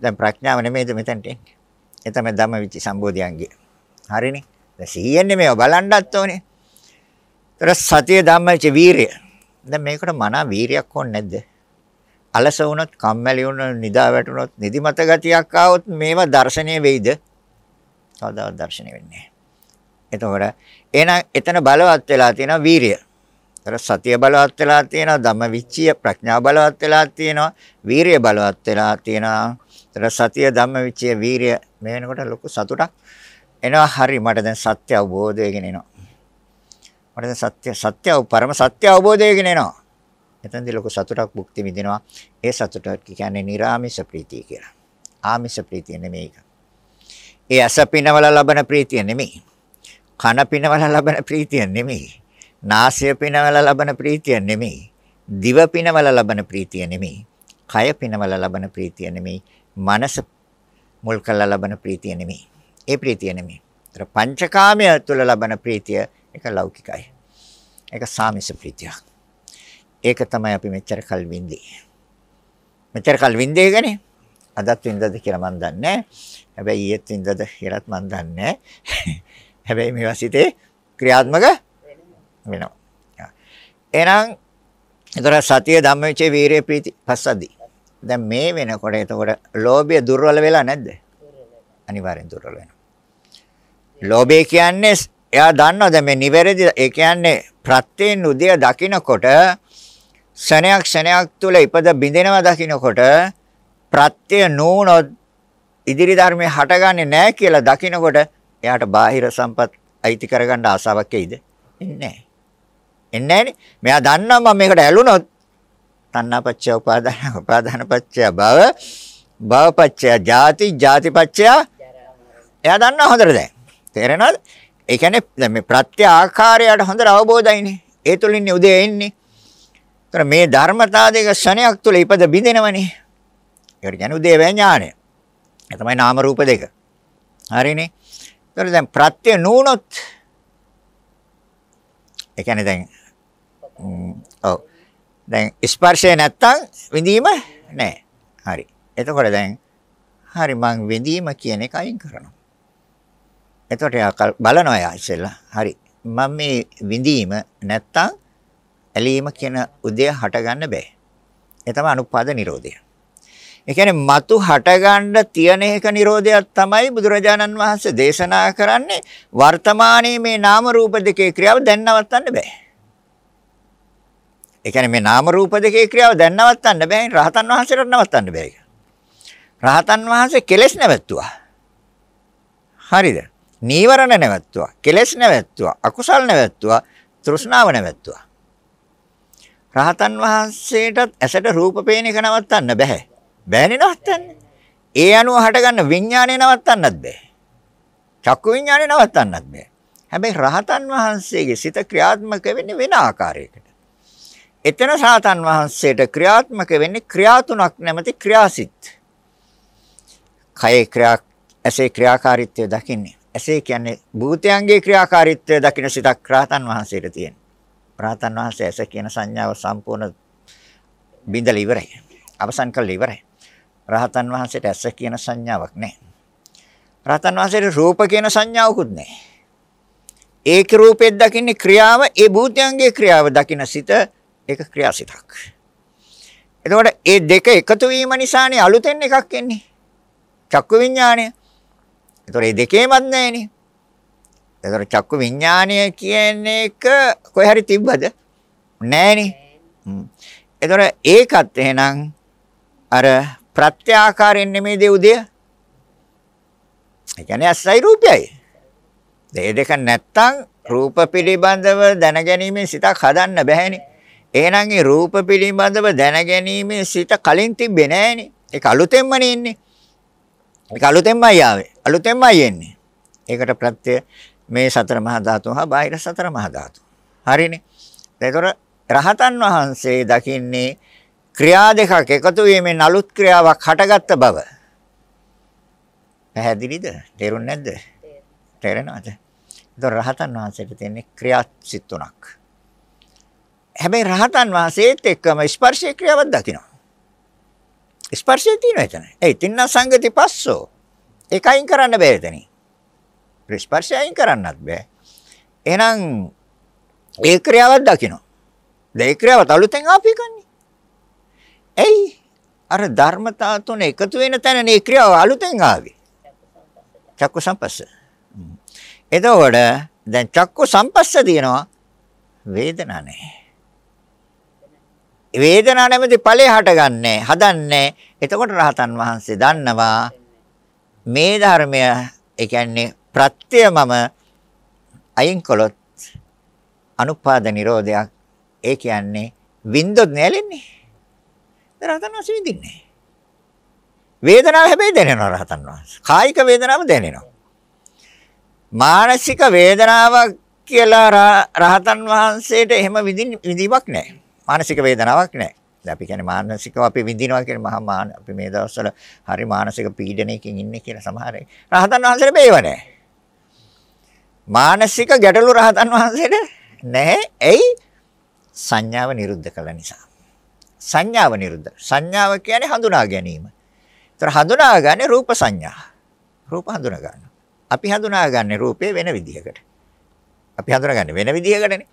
දැන් ප්‍රඥාව නෙමෙයිද මෙතනට එන්නේ. ඒ තමයි ධම්මවිචි සම්බෝධියංගේ. හරිනේ. දැන් සිහියෙන්නේ මේව බලන්නත් ඕනේ. ඒතර සතිය ධම්මවිචි වීරිය. දැන් මේකට මනා වීරියක් ඕනේ නැද්ද? අලස වුණොත්, කම්මැලි වුණොත්, නිදා වැටුණොත්, නිදිමත ගතියක් ආවොත් මේවා දර්ශනීය වෙයිද? කවදාවත් දර්ශනීය වෙන්නේ නැහැ. එතකොට එහෙනම් එතන බලවත් වෙලා තියෙනවා වීරිය. ඒතර සතිය බලවත් වෙලා තියෙනවා ධම්මවිචිය ප්‍රඥා බලවත් වෙලා තියෙනවා වීරිය බලවත් වෙලා තියෙනවා. ඒතර සතිය ධම්මවිචිය වීරිය මේ වෙනකොට ලොකු සතුටක් එනවා. හරි මට දැන් සත්‍ය අවබෝධ වෙගෙන එනවා. මට දැන් සත්‍ය සත්‍ය පරම සත්‍ය අවබෝධ වෙගෙන එනවා. එතනදී ලොකු සතුටක් භුක්ති විඳිනවා. ඒ සතුට කියන්නේ නිර්ාමිෂ ප්‍රීතිය කියලා. ආමිෂ ප්‍රීතිය නෙමෙයි. ඒ අස පිනවල ලබන ප්‍රීතිය නෙමෙයි. කන පිනවල ලබන ප්‍රීතිය නෙමෙයි. නාසය පිනවල ලබන ප්‍රීතිය නෙමෙයි. දිව පිනවල ලබන ප්‍රීතිය නෙමෙයි. කය පිනවල ලබන ප්‍රීතිය නෙමෙයි. මනස මුල් කරලා ලබන ප්‍රීතිය නෙමෙයි. ඒ ප්‍රීතිය නෙමෙයි. ඒතර පංචකාමය තුළ ලබන ප්‍රීතිය ඒක ලෞකිකයි. ඒක සාමිස ප්‍රීතියක්. ඒක තමයි අපි මෙච්චර කල් වින්දී. මෙච්චර කල් වින්දේ ගනේ. අදත් වින්දද කියලා මන් දන්නේ හැබැයි ඊයේත් වින්දද කියලාත් මන් දන්නේ හැබැයි මේවා සිතේ ක්‍රියාත්මක වෙනවා. එහෙනම් ඒතර සතිය ධම්මවිචේ වීරිය ප්‍රීති පස්සද්දී. දැන් මේ වෙනකොට එතකොට ලෝභය දුර්වල වෙලා නැද්ද? අනිවාර්යෙන් දුර්වල වෙනවා. ලෝභය කියන්නේ එයා දන්නවා දැන් මේ නිවැරදි ඒ කියන්නේ ප්‍රත්‍යයෙන් උදය දකින්නකොට ශණයක් ශණයක් තුල ඉපද බිඳෙනවා දකින්නකොට ප්‍රත්‍ය නූනොත් ඉදිරි ධර්මයේ හටගන්නේ නැහැ කියලා දකින්නකොට එයාට බාහිර සම්පත් අයිති කරගන්න ආසාවක් එයිද? එන්නේ නැහැ. එන්නේ නැහනේ. මෙයා දන්නවා මම මේකට ඇලුනොත් තණ්හාපච්චය උපාදාන උපාදානපච්චය භව භවපච්චය ජාති ජාතිපච්චය එයා දන්නවා හොඳට දැන්. තේරෙනවද? ඒ කියන්නේ දැන් මේ ප්‍රත්‍ය ආකාරයට හොඳට අවබෝධයිනේ. ඒ තුලින්නේ උදේ එන්නේ. ඒතර මේ ධර්මතා දෙක ශණයක් තුල ඉපද බිඳෙනවනේ. ඒකට කියන්නේ උදේ ඥානය. ඒ තමයි නාම රූප දෙක. හරිනේ. ඒතර දැන් ප්‍රත්‍ය නූනොත් ඒ කියන්නේ දැන් ඔව් දැන් ස්පර්ශය නැත්තම් විඳීම නැහැ. හරි. එතකොට දැන් හරි මං විඳීම කියන එක අයින් කරනවා. එතකොට යා බලනවා යා ඉස්සෙල්ලා. හරි. මම මේ විඳීම නැත්තම් ඇලීම කියන උදය හටගන්න බෑ. ඒ තමයි අනුපාද නිරෝධය. ඒ කියන්නේ మతు හටගන්න තියෙන එක නිරෝධයක් තමයි බුදුරජාණන් වහන්සේ දේශනා කරන්නේ වර්තමානයේ මේ නාම රූප දෙකේ ක්‍රියාව දැන් නවත්තන්න බෑ. ඒ කියන්නේ මේ නාම රූප දෙකේ ක්‍රියාව දැන් නවත්තන්න බෑ. රහතන් වහන්සේට නවත්තන්න බෑ ඒක. රහතන් වහන්සේ කෙලෙස් නැවැත්තුවා. හරිද? නීවරණ නැවැත්තුවා. කෙලෙස් නැවැත්තුවා. අකුසල් නැවැත්තුවා. තෘෂ්ණාව නැවැත්තුවා. රහතන් වහන්සේටත් ඇසට රූප පේන එක නවත්තන්න බෑ. බෑනේ නවත්තන්න. ඒ අනුව හටගන්න විඥානය නවත්තන්නත් බෑ. චක්කු විඥානය නවත්තන්නත් බෑ. හැබැයි රහතන් වහන්සේගේ සිත ක්‍රියාත්මක වෙන්නේ වෙන ආකාරයකට. එතන රහතන් වහන්සේට ක්‍රියාත්මක වෙන්නේ ක්‍රියා තුනක් නැමැති ක්‍රියාසිට. කයේ ක්‍රියා ඇසේ ක්‍රියාකාරීත්වය දකින්නේ. ඇසේ කියන්නේ භූතයන්ගේ ක්‍රියාකාරීත්වය දකින්න සිතක් රහතන් වහන්සේට තියෙන. රහතන් වහන්සේ ඇස කියන සංඥාව සම්පූර්ණ බිඳලා ඉවරයි. අවසන් කළා ඉවරයි. රහතන් වහන්සේට ඇස කියන සංඥාවක් නැහැ. රහතන් වහන්සේට රූප කියන සංඥාවකුත් නැහැ. ඒක රූපෙත් දකින්නේ ක්‍රියාව, ඒ භූතයන්ගේ ක්‍රියාව දකින සිත ඒක ක්‍රියාසිතක්. එතකොට මේ දෙක එකතු වීම නිසානේ අලුතෙන් එකක් එන්නේ. චක්කු විඥාණය. එතකොට මේ දෙකේමත් නැහැනේ. එතකොට චක්කු විඥාණය කියන එක කොහේ හරි තිබ්බද? නැහැනේ. එතකොට ඒකත් එහෙනම් අර ප්‍රත්‍යාකාරයෙන් නෙමෙයි දෙව්දය. ඒ කියන්නේ අසයි රූපයයි. මේ දෙක නැත්තම් රූප පිළිබඳව දැනගැනීමේ සිතක් හදන්න බැහැනේ. එහෙනම් ඒ රූප පිළිබඳව දැනගැනීමේ සිත කලින් තිබ්බේ නෑනේ. ඒක අලුතෙන්මනේ ඉන්නේ. ඒක අලුතෙන්මයි ආවේ. අලුතෙන්මයි එන්නේ. ඒකට ප්‍රත්‍ය මේ සතර මහා ධාතු හා බාහිර සතර මහා ධාතු. හරිනේ. ඒතර රහතන් වහන්සේ දකින්නේ ක්‍රියා දෙකක් එකතු වීමෙන් අලුත් ක්‍රියාවක් හටගත්ත බව. පැහැදිලිද? තේරුන්නේ නැද්ද? තේරෙනවද? ඒතර රහතන් වහන්සේට තියෙන්නේ ක්‍රියා සිත් තුනක්. හැබැයි රහතන් වහන්සේත් එක්කම ස්පර්ශයේ ක්‍රියාවක් දකිනවා. ස්පර්ශය තියෙනවා එතන. ඒ තින්න සංගති පස්සෝ. ඒකයින් කරන්න බෑ එතනින්. ස්පර්ශය අයින් කරන්නත් බෑ. එහෙනම් ඒ ක්‍රියාවක් දකිනවා. ඒ ක්‍රියාව තලුතෙන් ආපිකන්නේ. ඇයි? අර ධර්මතා තුන එකතු වෙන තැන මේ ක්‍රියාව අලුතෙන් ආවේ. චක්කු සම්පස්ස. එතකොට දැන් චක්කු සම්පස්ස දිනනවා වේදනා නැහැ. වේදනා නැමැති ඵලය හටගන්නේ හදන්නේ. එතකොට රහතන් වහන්සේ දන්නවා මේ ධර්මය ඒ කියන්නේ ප්‍රත්‍යමම අයින් කළොත් අනුපාද නිරෝධයක් ඒ කියන්නේ වින්දොත් නැලෙන්නේ රහතන් වහන්සේ විඳින්නේ වේදනාව හැබැයි දැනෙනවා රහතන් වහන්සේ. කායික වේදනාව දැනෙනවා. මානසික වේදනාවක් කියලා රහතන් වහන්සේට එහෙම විඳීමක් නැහැ. මානසික වේදනාවක් නැහැ. දැන් අපි කියන්නේ මානසිකව අපි විඳිනවා කියන මහා මාන අපි මේ දවස්වල හරි මානසික පීඩනයකින් ඉන්නේ කියලා සමහර රහතන් වහන්සේට බේව නැහැ. මානසික ගැටලු රහතන් වහන්සේට නැහැ. එයි සංඥාව නිරුද්ධ කළ නිසා. සංඥාව නිරුද්ධ. සංඥාව කියන්නේ හඳුනා ගැනීම. ඒතර හඳුනාගන්නේ රූප සංඥා. රූප හඳුනා ගන්න. අපි හඳුනාගන්නේ රූපේ වෙන විදිහකට. අපි හඳුනාගන්නේ වෙන විදිහකටනේ.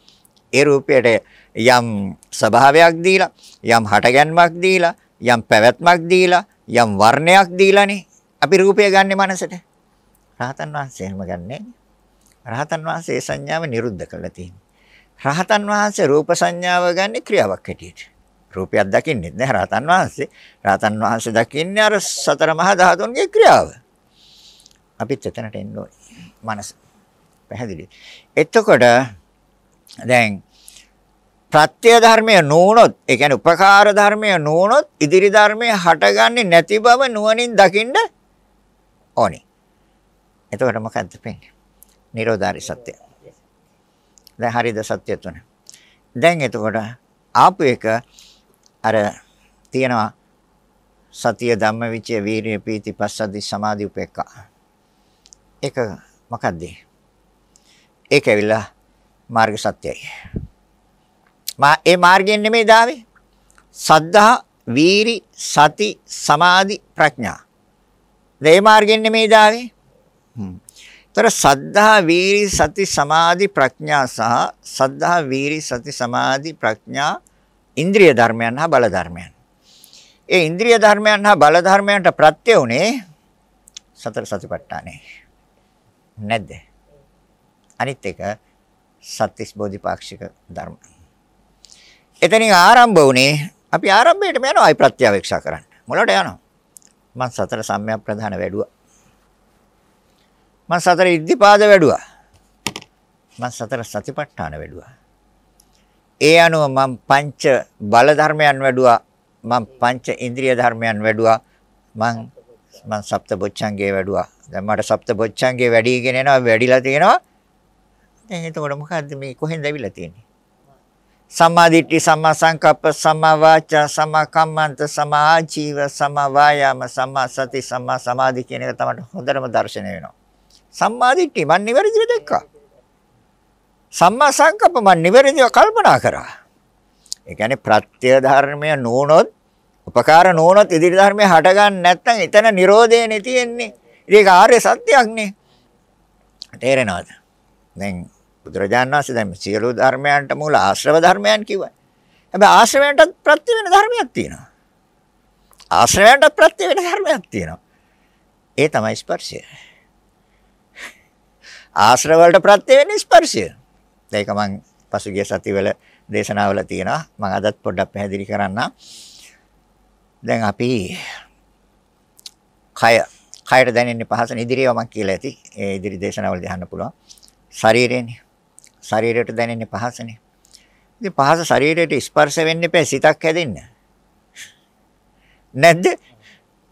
ඒ රූපයට යම් ස්වභාවයක් දීලා, යම් හටගැන්මක් දීලා, යම් පැවැත්මක් දීලා, යම් වර්ණයක් දීලානේ අපි රූපය ගන්නෙ මනසට. රහතන් වහන්සේ එහෙම ගන්නෑ. රහතන් වහන්සේ ඒ සංඥාව නිරුද්ධ කළා තියෙනවා. රහතන් වහන්සේ රූප සංඥාව ගන්න ක්‍රියාවක් හැටියට. රූපයක් දකින්නේ නැහැ රහතන් වහන්සේ. රහතන් වහන්සේ දකින්නේ අර සතර මහා ධාතුන්ගේ ක්‍රියාව. අපිත් එතනට එන්න ඕනේ. මනස. පැහැදිලි. එතකොට දැන් ප්‍රත්‍ය ධර්මය නොවුනොත් ඒ කියන්නේ උපකාර ධර්මය නොවුනොත් ඉදිරි ධර්මය හටගන්නේ නැති බව නුවණින් දකින්න ඕනේ. එතකොට මොකද්ද වෙන්නේ? නිරෝධාරි සත්‍ය. දැන් හරිද සත්‍ය තුන. දැන් එතකොට ආපු එක අර තියෙනවා සතිය ධම්මවිචය වීරිය පීති පස්සද්ධි සමාධි උපේක්ඛා. ඒක මොකද්ද? ඒක ඇවිල්ලා මාර්ග සත්‍යයි. මා ඒ මාර්ගයෙන් නෙමෙයි දාවේ. සද්ධා, වීරි, සති, සමාධි, ප්‍රඥා. මේ මාර්ගයෙන් නෙමෙයි දාවේ. හ්ම්. ତර සද්ධා, වීරි, සති, සමාධි, ප්‍රඥා සහ සද්ධා, වීරි, සති, සමාධි, ප්‍රඥා ඉන්ද්‍රිය ධර්මයන් හා බල ධර්මයන්. ඒ ඉන්ද්‍රිය ධර්මයන් හා බල ධර්මයන්ට ප්‍රත්‍ය උනේ සතර සතිපට්ඨානේ. නැද්ද? අනිත් එක සත්‍තිස් බෝධිපාක්ෂික ධර්ම. එතනින් ආරම්භ වුණේ අපි ආරම්භයටම යනවා අයි ප්‍රත්‍යවේක්ෂා කරන්න. මොලට යනවා. මම සතර සම්‍යක් ප්‍රධාන වැඩුවා. මම සතර ඉද්ධිපාද වැඩුවා. මම සතර සතිපට්ඨාන වැඩුවා. ඒ අනුව මම පංච බල ධර්මයන් වැඩුවා. මම පංච ඉන්ද්‍රිය ධර්මයන් වැඩුවා. මම මම සප්ත බොච්චංගේ වැඩුවා. දැන් මට සප්ත බොච්චංගේ වැඩිගෙන එනවා වැඩිලා තියෙනවා. දැන් එතකොට මොකද්ද මේ කොහෙන්ද ඇවිල්ලා තියෙන්නේ? සම්මා දිට්ඨි සම්මා සංකප්ප සම්මා වාචා සම්මා කම්මන්ත සම්මා ආජීව සම්මා වායාම සම්මා සති සම්මා සමාධි කියන එක තමයි හොඳටම දැర్శණය වෙනවා. සම්මා දිට්ඨි මන් නිවැරදිව දැක්කා. සම්මා සංකප්ප මන් නිවැරදිව කල්පනා කරා. ඒ කියන්නේ ප්‍රත්‍ය ධර්මය නොවනොත් උපකාර නොවනොත් ඉදිරි ධර්මය හටගන්න නැත්නම් එතන Nirodheනේ තියෙන්නේ. ඒක ආර්ය සත්‍යයක් නේ. තේරෙනවද? දැන් බුදුරජාණන් වහන්සේ දැන් සියලු ධර්මයන්ට මූල ආශ්‍රව ධර්මයන් කිව්වා. හැබැයි ආශ්‍රවයන්ටත් ප්‍රත්‍ය වෙන ධර්මයක් තියෙනවා. ආශ්‍රවයන්ටත් ප්‍රත්‍ය වෙන ධර්මයක් තියෙනවා. ඒ තමයි ස්පර්ශය. ආශ්‍රව වලට ප්‍රත්‍ය වෙන්නේ ස්පර්ශය. ඒක මම පසුගිය සතිවල දේශනාවල තියෙනවා. මම අදත් පොඩ්ඩක් පැහැදිලි කරන්නම්. දැන් අපි කය කයට දැනෙන්නේ පහසන ඉදිරියව මම කියලා ඇති. ඒ ඉදිරි දේශනාවලදී අහන්න පුළුවන්. ශරීරේනේ. ශරීරයට දැනෙන්නේ පහසනේ. ඉතින් පහස ශරීරයට ස්පර්ශ වෙන්න එපා සිතක් හැදෙන්න. නැද්ද?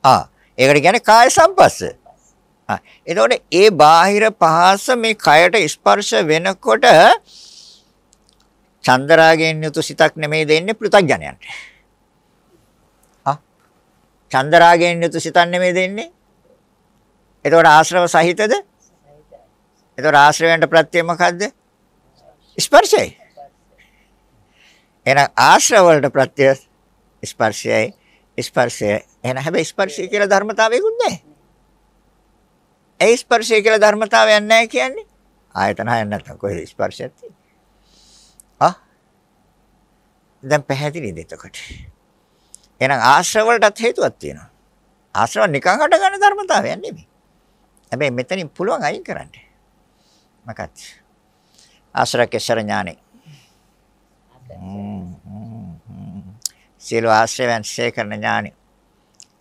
ආ ඒකට කියන්නේ කාය සම්පස්ස. ආ එතකොට ඒ බාහිර පහස මේ කයට ස්පර්ශ වෙනකොට චන්දරාගයෙන් යුතු සිතක් නෙමෙයි දෙන්නේ පෘථග්ජනයන්ට. ආ චන්දරාගයෙන් යුතු සිතක් නෙමෙයි දෙන්නේ. එතකොට ආශ්‍රව සහිතද? එතකොට ආශ්‍රවයන්ට ප්‍රත්‍ය මොකද්ද? ස්පර්ශයයි. එහෙනම් ආශ්‍රව වලට ප්‍රත්‍ය ස්පර්ශයයි ස්පර්ශය. එහෙනම් හැබැයි ස්පර්ශය කියලා ධර්මතාවයකුත් නැහැ. ඒ ස්පර්ශය කියලා ධර්මතාවයක් නැහැ කියන්නේ ආයතන හයක් නැත්නම් කොහෙද ස්පර්ශයක් තියෙන්නේ? ආ දැන් පැහැදිලිද එතකොට? එහෙනම් ආශ්‍රව වලටත් හේතුවක් තියෙනවා. ආශ්‍රව නිකන් හටගන්න ධර්මතාවයක් නෙමෙයි. හැබැයි මෙතනින් පුළුවන් අයින් කරන්න. මොකක්ද? ආශ්‍රකේශර ඥානෙ. සියලු ආශ්‍රයයන් ශේ කරන ඥානෙ.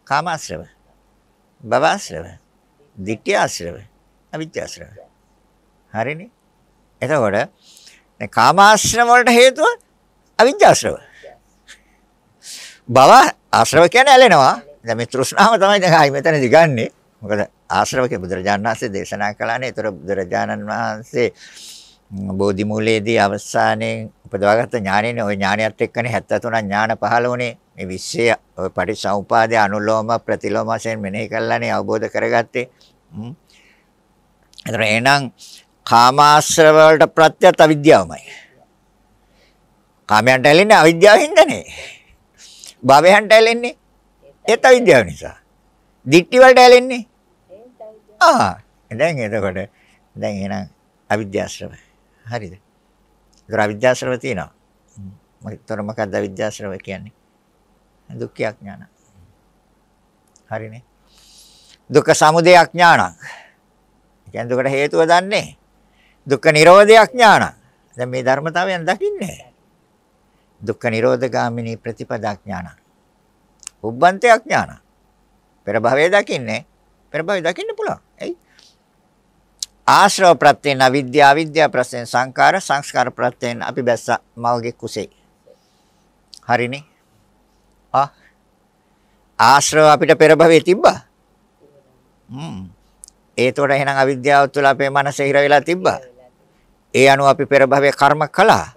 කාමාශ්‍රව, භවආශ්‍රව, ditthyaශ්‍රව, අවිද්‍යාශ්‍රව. හරිනේ? එතකොට දැන් කාමාශ්‍රව වලට හේතුව අවිද්‍යාශ්‍රව. භව ආශ්‍රව කියන්නේ ඇලෙනවා. දැන් මේ තෘෂ්ණාව තමයි දැන් ආයි මෙතනදි ගන්නෙ. මොකද ආශ්‍රවක බුදුරජාණන් වහන්සේ දේශනා කළානේ. ඒතර බුදුරජාණන් වහන්සේ බෝධි මූලයේදී අවසානයේ උපදවාගත්ත ඥානෙනේ ওই ඥානයත් එක්කනේ 73 ඥාන පහළ වුණේ මේ විශ්වය ඔය පටිච්චසමුපාදයේ අනුලෝම ප්‍රතිලෝම වශයෙන් මෙනෙහි කළානේ අවබෝධ කරගත්තේ. එතන එහෙනම් කාමාශ්‍රව වලට ප්‍රත්‍යත් අවිද්‍යාවමයි. කාමයන්ට ඇලෙන්නේ අවිද්‍යාවෙන්දනේ. භවයන්ට ඇලෙන්නේ ඒත් අවිද්‍යාව නිසා. දික්ටි වලට ඇලෙන්නේ ආ දැන් එතකොට දැන් එහෙනම් අවිද්‍යාශ්‍රව. හරිද? ඒතර අවිද්‍යාශ්‍රව තියෙනවා. මොකක්තර මොකක්ද අවිද්‍යාශ්‍රව කියන්නේ? දුක්ඛ අඥාන. හරිනේ. දුක්ඛ සමුදය අඥානං. කියන්නේ දුකට හේතුව දන්නේ. දුක්ඛ නිරෝධය අඥානං. දැන් මේ ධර්මතාවයන් දකින්නේ. දුක්ඛ නිරෝධ ගාමිනී ප්‍රතිපදා ඥානං. උබ්බන්තය ඥානං. පෙර භවයේ දකින්නේ. පෙර භවයේ දකින්න පුළුවන්. එයි. ආශ්‍රව ප්‍රත්‍යයෙන් අවිද්‍යාව අවිද්‍යාව ප්‍රත්‍යයෙන් සංකාර සංස්කාර ප්‍රත්‍යයෙන් අපි බැස්ස මවගේ කුසේ. හරිනේ? ආ. ආශ්‍රව අපිට පෙර භවයේ තිබ්බා? හ්ම්. ඒතකොට එහෙනම් අවිද්‍යාව තුළ අපේ මනස හිර වෙලා තිබ්බා? ඒ අනුව අපි පෙර භවයේ කර්ම කළා.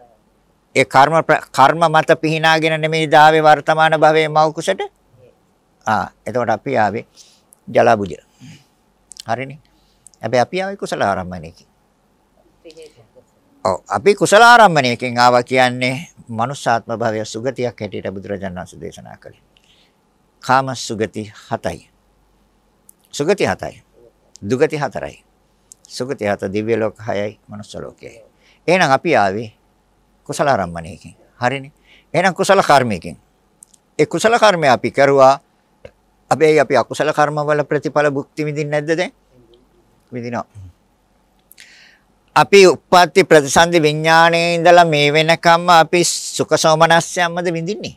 ඒ කර්ම කර්ම මත පිහිනාගෙන නෙමෙයි දාවේ වර්තමාන භවයේ මව කුසට? ආ. එතකොට අපි ආවේ ජලබුජ. හරිනේ? හැබැයි අපි ආවේ කුසල ආරම්භණයකින්. ඔව් අපි කුසල ආරම්භණයකින් ආවා කියන්නේ මනුෂ්‍යාත්ම භවය සුගතියක් හැටියට බුදුරජාණන් වහන්සේ දේශනා කළේ. කාම සුගති 7යි. සුගති 7යි. දුගති 4යි. සුගති 7 දිව්‍ය ලෝක 6යි මනුෂ්‍ය ලෝකයයි. එහෙනම් අපි ආවේ කුසල ආරම්භණයකින්. හරිනේ. එහෙනම් කුසල කර්මයකින්. ඒ කුසල කර්මය අපි කරුවා. අපි අපි අකුසල කර්ම වල ප්‍රතිඵල භුක්ති විඳින්නේ නැද්ද දැන්? විඳිනවා. අපි උප්පත්ති ප්‍රතිසන්දි විඥානයේ ඉඳලා මේ වෙනකම්ම අපි සුඛ සෝමනස්යන්මද විඳින්නේ?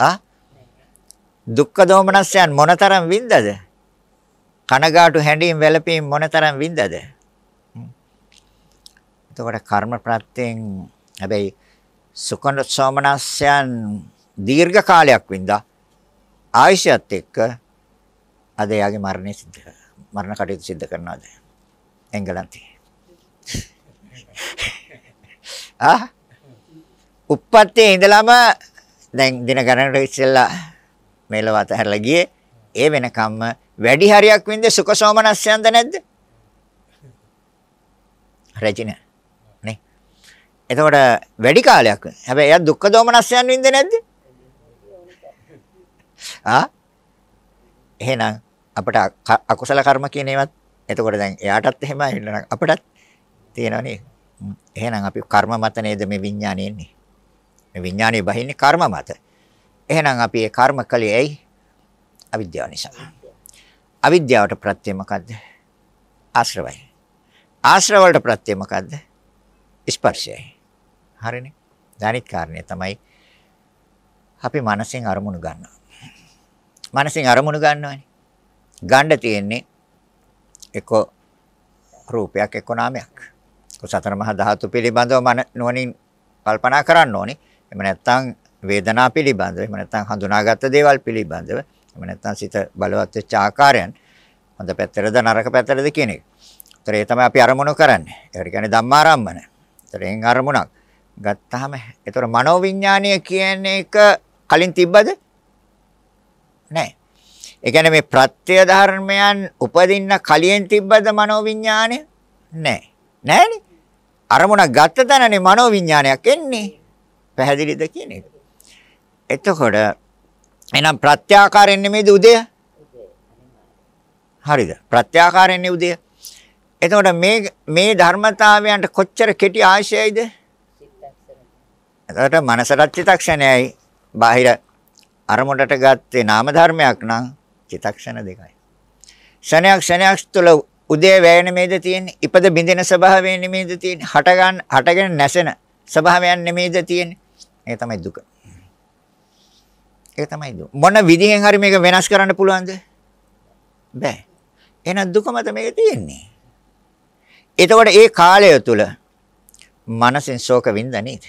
ආ? දුක්ඛ දෝමනස්යන් මොනතරම් වින්දද? කනගාටු හැඬීම් වැළපීම් මොනතරම් වින්දද? එතකොට කර්ම ප්‍රත්‍යයෙන් හැබැයි සුඛ සෝමනස්යන් දීර්ඝ කාලයක් වින්දා ආයශයත් එක්ක අද යාගේ මරණය සිද්ධ කරා. මරණ කටයුතු සිද්ධ කරනවාද? එංගලන්තේ. ආ? උප්පත්තේ ඉඳලම දැන් දින ගණනකට ඉස්සෙල්ලා මේලවත හැරලා ගියේ ඒ වෙනකම්ම වැඩි හරියක් වින්ද සුඛ සෝමනස්යන්ද නැද්ද? රජින නේ. එතකොට වැඩි කාලයක්. හැබැයි එයා දුක්ඛ දෝමනස්යන් වින්ද නැද්ද? ආ? එහෙනම් අපිට අකුසල කර්ම කියන ඒවත් එතකොට දැන් එයාටත් එහෙමයි නේද අපිටත් තියෙනවා නේද? එහෙනම් අපි කර්ම මත නේද මේ විඥානේ එන්නේ? මේ විඥානේ බහින්නේ කර්ම මත. එහෙනම් අපි ඒ කර්ම කලේ ඇයි? අවිද්‍යාව නිසා. අවිද්‍යාවට ප්‍රත්‍ය මොකද්ද? ආශ්‍රවයි. ආශ්‍රව වලට ප්‍රත්‍ය මොකද්ද? ස්පර්ශයයි හරිනේ. ධානික කාරණේ තමයි අපි මනසෙන් අරමුණු ගන්නවා. මනසෙන් අරමුණු ගන්නවානේ. ගන්න තියෙන්නේ එක්ක රූපයක් එක්ක නාමයක්. සතර මහා ධාතු පිළිබඳව මන නුවණින් කල්පනා කරන්න ඕනේ. එහෙම නැත්නම් වේදනා පිළිබඳව, එහෙම නැත්නම් හඳුනාගත්ත දේවල් පිළිබඳව, එහෙම නැත්නම් සිත බලවත් වෙච්ච ආකාරයන් හොඳ පැත්තටද නරක පැත්තටද කියන එක. ඒතර ඒ තමයි අපි අරමුණු කරන්නේ. ඒකට කියන්නේ ධම්මාරම්මන. ඒතර එන් අරමුණක් ගත්තාම ඒතර මනෝවිඤ්ඤාණය කියන එක කලින් තිබ්බද? නැහැ. ඒ කියන්නේ මේ ප්‍රත්‍ය ධර්මයන් උපදින්න කලින් තිබ්බද මනෝවිඤ්ඤාණය? නැහැ. නැහැනේ. අරමුණක් ගත්ත තැනනේ මනෝවිඤ්ඤාණයක් එන්නේ. පැහැදිලිද කියන එක. එතකොට එහෙනම් ප්‍රත්‍යාකාරයෙන් නෙමෙයිද උදය? හරිද? ප්‍රත්‍යාකාරයෙන් උදය. එතකොට මේ මේ ධර්මතාවයන්ට කොච්චර කෙටි ආශයයිද? එතකොට මනසට චිත්තක්ෂණයයි බාහිර අරමුණට ගත්තේ නාම ධර්මයක් නම් චිතක්ෂණ දෙකයි. ක්ෂණයක් ක්ෂණයක් තුළ උදේ වැය නෙමෙයිද තියෙන්නේ? ඉපද බින්දින ස්වභාවය නෙමෙයිද තියෙන්නේ? හටගන්න හටගෙන නැසෙන ස්වභාවයන් නෙමෙයිද තියෙන්නේ? ඒක තමයි දුක. ඒක තමයි දුක. මොන විදිහෙන් හරි මේක වෙනස් කරන්න පුළුවන්ද? බෑ. එහෙනම් දුකමද මේක තියෙන්නේ. එතකොට ඒ කාලය තුල මනසෙන් ශෝක වින්ද නේද?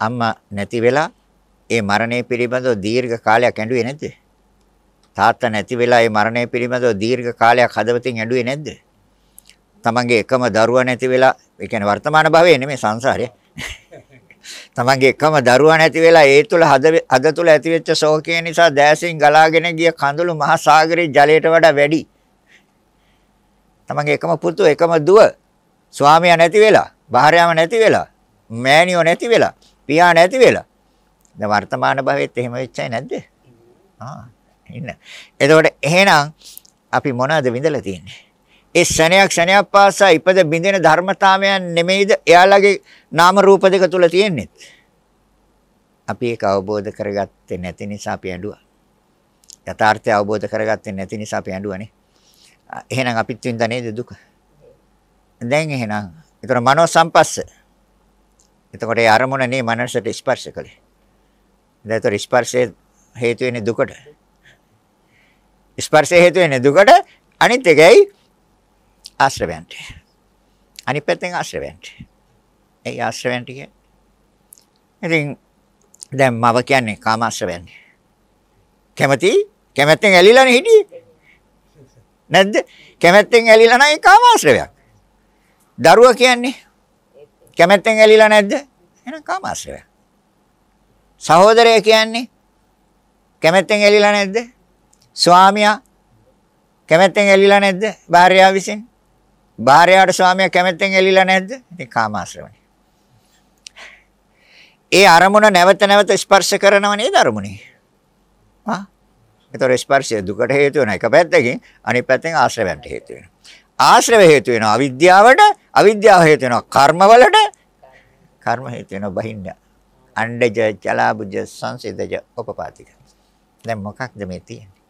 අම්මා නැති වෙලා ඒ මරණය පිළිබඳව දීර්ඝ කාලයක් ඇඬුවේ නැද්ද? තාත්තා නැති වෙලා ඒ මරණය පිළිබඳව දීර්ඝ කාලයක් හදවතින් ඇඬුවේ නැද්ද? තමන්ගේ එකම දරුවා නැති වෙලා, ඒ කියන්නේ වර්තමාන භවයේ නෙමෙයි සංසාරේ. තමන්ගේ එකම දරුවා නැති වෙලා ඒ තුල හද හද තුල ඇතිවෙච්ච ශෝකය නිසා දැසින් ගලාගෙන ගිය කඳුළු මහ සාගරයේ ජලයට වඩා වැඩි. තමන්ගේ එකම පුතු එකම දුව ස්වාමියා නැති වෙලා, භාර්යාව නැති වෙලා, මෑණියෝ නැති වෙලා, පියා නැති වෙලා. දැන් වර්තමාන භවෙත් එහෙම වෙච්චයි නැද්ද? ආ ඉන්න. එතකොට එහෙනම් අපි මොනවද විඳලා තියෙන්නේ? ඒ ශණයක් ශණයක් පාසා ඉපද බින්දෙන ධර්මතාවයන් නෙමෙයිද එයාලගේ නාම රූප දෙක තුල තියෙන්නේ. අපි ඒක අවබෝධ කරගත්තේ නැති නිසා අපි ඇඬුවා. යථාර්ථය අවබෝධ කරගත්තේ නැති නිසා අපි ඇඬුවානේ. එහෙනම් අපිත් විඳ නේද දුක? දැන් එහෙනම් ඒතර මනෝ සම්පස්ස. එතකොට ඒ අරමුණ නේ මනසට ස්පර්ශ කළේ. දැන් ඒතර ස්පර්ශයේ හේතු වෙන්නේ දුකට. ස්පර්ශය හේතු වෙන්නේ දුකට අනිත් එකයි ආශ්‍රවයන්ට. අනිත් පැත්තෙන් ආශ්‍රවයන්ට. ඒ ආශ්‍රවයන්ට කියන්නේ. ඉතින් දැන් මව කියන්නේ කාමාශ්‍රවයන්. කැමති කැමැත්තෙන් ඇලිලානේ හිටියේ. නැද්ද? කැමැත්තෙන් ඇලිලා නම් ඒ කාමාශ්‍රවයක්. දරුවා කියන්නේ කැමැත්තෙන් ඇලිලා නැද්ද? එහෙනම් කාමාශ්‍රවයක්. සහෝදරය කියන්නේ කැමැත්තෙන් ඇලිලා නැද්ද? ස්වාමියා කැමැත්තෙන් ඇලිලා නැද්ද? භාර්යාව විසින්. භාර්යාවට ස්වාමියා කැමැත්තෙන් ඇලිලා නැද්ද? ඉතින් කාමාශ්‍රවණි. ඒ අරමුණ නැවත නැවත ස්පර්ශ කරනව නේද අරමුණේ? ආ. ඒතර ස්පර්ශය දුකට හේතු වෙන එක පැත්තකින් අනිත් පැත්තෙන් ආශ්‍රවයන්ට හේතු වෙනවා. ආශ්‍රව හේතු වෙනවා අවිද්‍යාවට, අවිද්‍යාව හේතු වෙනවා කර්මවලට, කර්ම හේතු වෙනවා බහින්න. අණ්ඩජ, ජලාබුජ, සංසිදජ, උපපාතික. දැන් මොකක්ද මේ තියෙන්නේ?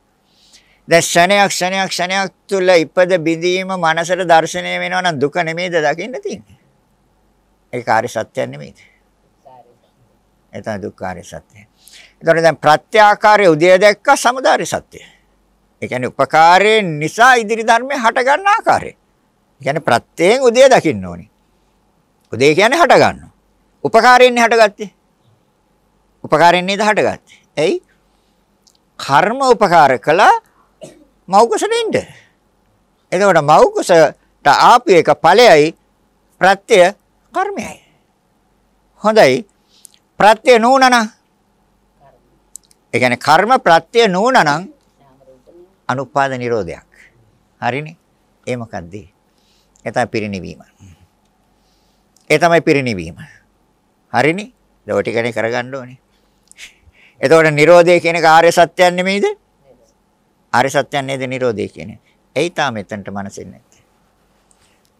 දැන් ක්ෂණයක් ක්ෂණයක් ක්ෂණයක් තුල ඉපද බිඳීම මනසට දැర్శණය වෙනවා නම් දුක නෙමෙයිද දකින්න තියෙන්නේ. ඒක ආර්ය සත්‍යයක් නෙමෙයිද? ඒ තමයි දුක්ඛාරය සත්‍යය. ඒතකොට දැන් ප්‍රත්‍යාකාරයේ උදය දැක්ක සමුදාය සත්‍යය. ඒ කියන්නේ උපකාරයෙන් නිසා ඉදිරි ධර්මයේ හට ගන්න ආකාරය. ඒ කියන්නේ ප්‍රත්‍යයෙන් උදය දකින්න ඕනි. උදය කියන්නේ හට ගන්නවා. උපකාරයෙන් හටගත්තේ. උපකාරයෙන් නේද හටගත්තේ. එයි කර්ම උපකාර කළා මෞකසට ඉන්න. එතකොට මෞකසට ආපු එක ඵලයයි ප්‍රත්‍ය කර්මයයි. හොඳයි. ප්‍රත්‍ය නූනන. ඒ කියන්නේ කර්ම ප්‍රත්‍ය නූනනම් අනුපාද නිරෝධයක්. හරිනේ? ඒ මොකද්ද? ඒ තමයි පිරිණිවීම. ඒ තමයි පිරිණිවීම. හරිනේ? ඒක ටිකනේ කරගන්න ඕනේ. එතකොට නිරෝධය කියන එක ආර්ය සත්‍යයක් නෙමෙයිද? ආර්ය සත්‍යයක් නේද නිරෝධය කියන්නේ. එයි තාම එතනට මනසෙන්නේ නැත්තේ.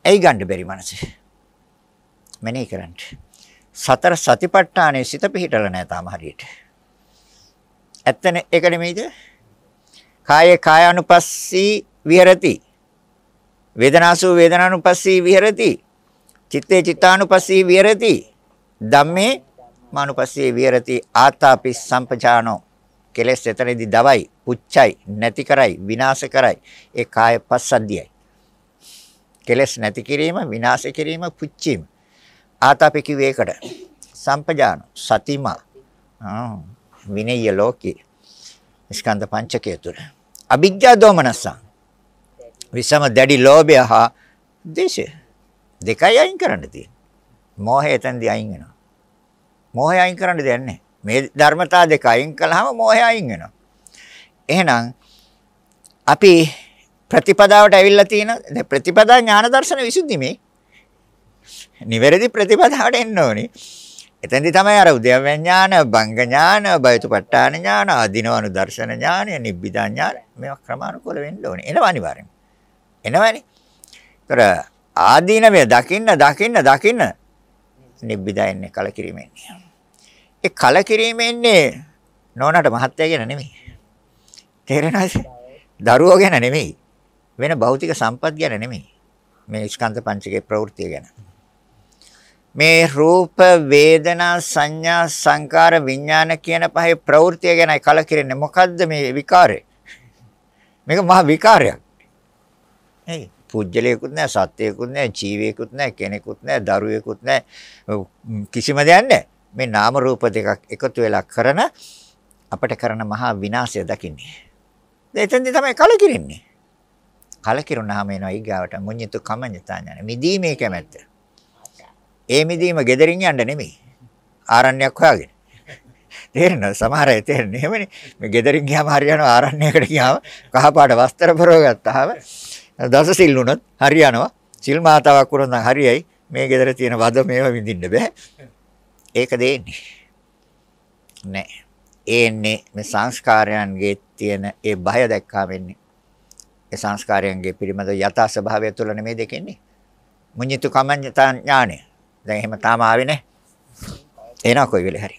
එයි ගන්න බැරි මනසේ. මෙනෙහි කරන්න. සතර සතිපට්ඨානයේ සිත පිහිටලා නැහැ තාම හරියට. ඇත්තනේ ඒක නෙමෙයිද? කායේ කායානුපස්සී විහෙරති. වේදනාසු වේදනානුපස්සී විහෙරති. චිත්තේ චිත්තානුපස්සී විහෙරති. ධම්මේ මානුපස්සී විහෙරති ආතාපි සම්පජානෝ කෙලස් එතනදී දවයි පුච්චයි නැති කරයි විනාශ කරයි. ඒ කාය පස්සද්ධියයි. කෙලස් නැති කිරීම විනාශ කිරීම පුච්චීම. ආතාපි කිව්වේ ඒකට. සම්පජාන සතිමා. විනය්‍ය ලෝකේ. ස්කන්ධ පංචකය තුළ අභිජ්ජා දෝමනසං විසම දැඩි ලෝභය හා දේශය. දෙකයි අයින් කරන්න තියෙන්නේ. මෝහය එතෙන්දී අයින් වෙනවා. මෝහය අයින් කරන්න දෙයක් නැහැ. මේ ධර්මතා දෙක අයින් කළාම මෝහය අයින් වෙනවා. එහෙනම් අපි ප්‍රතිපදාවට ඇවිල්ලා තියෙන දැන් ප්‍රතිපදා ඥාන දර්ශන විසුද්ධි මේ. නිවැරදි ප්‍රතිපදාවට එන්න ඕනේ. එතෙන්දි තමයි අර උද්‍යම ඥාන, භංග ඥාන, බයතුපට්ඨාන ඥාන, ආධිනවනු දර්ශන ඥාන, නිබ්බිදා ඥාන මේවා ක්‍රමානුකූල වෙන්න ඕනේ. එනවා අනිවාර්යෙන්. එනවනේ. ඒතර ආදීනවේ දකින්න දකින්න දකින්න නිබ්බිදා එන්නේ කලකිරීමෙන්නේ. ඒ කලකිරීම එන්නේ නෝනාට මහත්ය ගැන නෙමෙයි. තේරෙනවද? දරුවෝ ගැන නෙමෙයි. වෙන භෞතික සම්පත් ගැන නෙමෙයි. මේ ස්කන්ධ පංචකේ ප්‍රවෘත්තිය ගැන. මේ රූප වේදනා සංඥා සංකාර විඥාන කියන පහේ ප්‍රවෘත්තිය ගැනයි කලකිරෙන්නේ. මොකද්ද මේ විකාරය? මේක මහා විකාරයක්. එයි පුජ්‍යලයකුත් නැහැ, සත්‍යයකුත් නැහැ, ජීවියෙකුත් නැහැ, කෙනෙකුත් නැහැ, දරුවෙකුත් නැහැ. කිසිම දෙයක් නැහැ. මේ නාම රූප දෙකක් එකතු වෙලා කරන අපට කරන මහා විනාශය දකින්නේ. දැන් එතෙන්දී තමයි කලකිරින්නේ. කලකිරුණාම එනවා ඊගාවට මුඤ්ඤිතු කමඤ්ඤතා ඥාන. මිදීමේ කැමැත්ත. ඒ මිදීම gederin යන්න නෙමෙයි. ආරණ්‍යයක් හොයාගෙන. තේරෙනවද? සමහර අය තේරෙන්නේ එහෙමනේ. මේ gederin ගියාම හරියනවා ආරණ්‍යයකට ගියාම කහපාට වස්ත්‍ර පරව ගත්තාම දස සිල් උනොත් හරියනවා. සිල් මාතාවක් වුණොත් නම් හරියයි. මේ ගෙදර තියෙන වද මේව විඳින්න බෑ. ඒක දෙන්නේ. නෑ. ඒන්නේ මේ සංස්කාරයන්ගේ තියෙන ඒ බය දැක්කා වෙන්නේ. ඒ සංස්කාරයන්ගේ පිළිමද යථා ස්වභාවය තුළ නෙමෙයි දෙකෙන්නේ. මුඤ්ඤිතු කමඤ්ඤතා ඥානය. දැන් එහෙම තාම ආවේ නැහැ. එනවා කොයි වෙලේ හරි.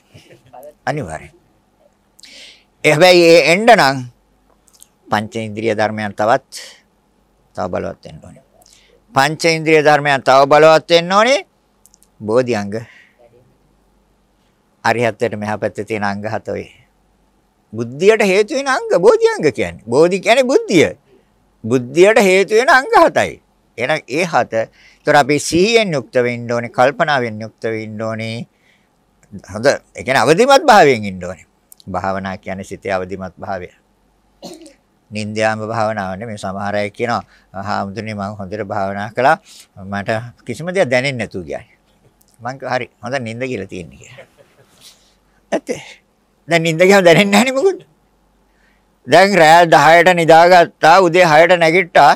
අනිවාර්යෙන්. ඒ හැබැයි ඒ එන්න නම් පංචේන්ද්‍රිය ධර්මයන් තවත් තව බලවත් වෙන්න ඕනේ. පංචේන්ද්‍රිය ධර්මයන් තව බලවත් වෙන්න ඕනේ. බෝධිඅංග. අරිහත්ත්වයට මෙහා පැත්තේ තියෙන අංග හත ඔය. බුද්ධියට හේතු වෙන අංග බෝධිඅංග කියන්නේ. බෝධි කියන්නේ බුද්ධිය. බුද්ධියට හේතු වෙන අංග හතයි. එහෙනම් ඒ හත. ඒතර අපි සිහියෙන් යුක්ත වෙන්න ඕනේ, කල්පනාවෙන් යුක්ත වෙන්න ඕනේ. හොඳ. ඒ කියන්නේ අවදිමත් භාවයෙන් ඉන්න ඕනේ. භාවනා කියන්නේ සිතේ අවදිමත් භාවය. නින්දයාම භාවනාව නෙමෙයි සමහර අය කියනවා හාමුදුරනේ මම හොඳට භාවනා කළා මට කිසිම දෙයක් දැනෙන්නේ නැතුව ගියා. මං හරි හොඳ නින්ද කියලා තියෙන්නේ කියලා. ඇත්තේ. දැන් නින්ද ගියාම දැනෙන්නේ නැහැ නේ මොකද? දැන් රෑ 10ට නිදාගත්තා උදේ 6ට නැගිට්ටා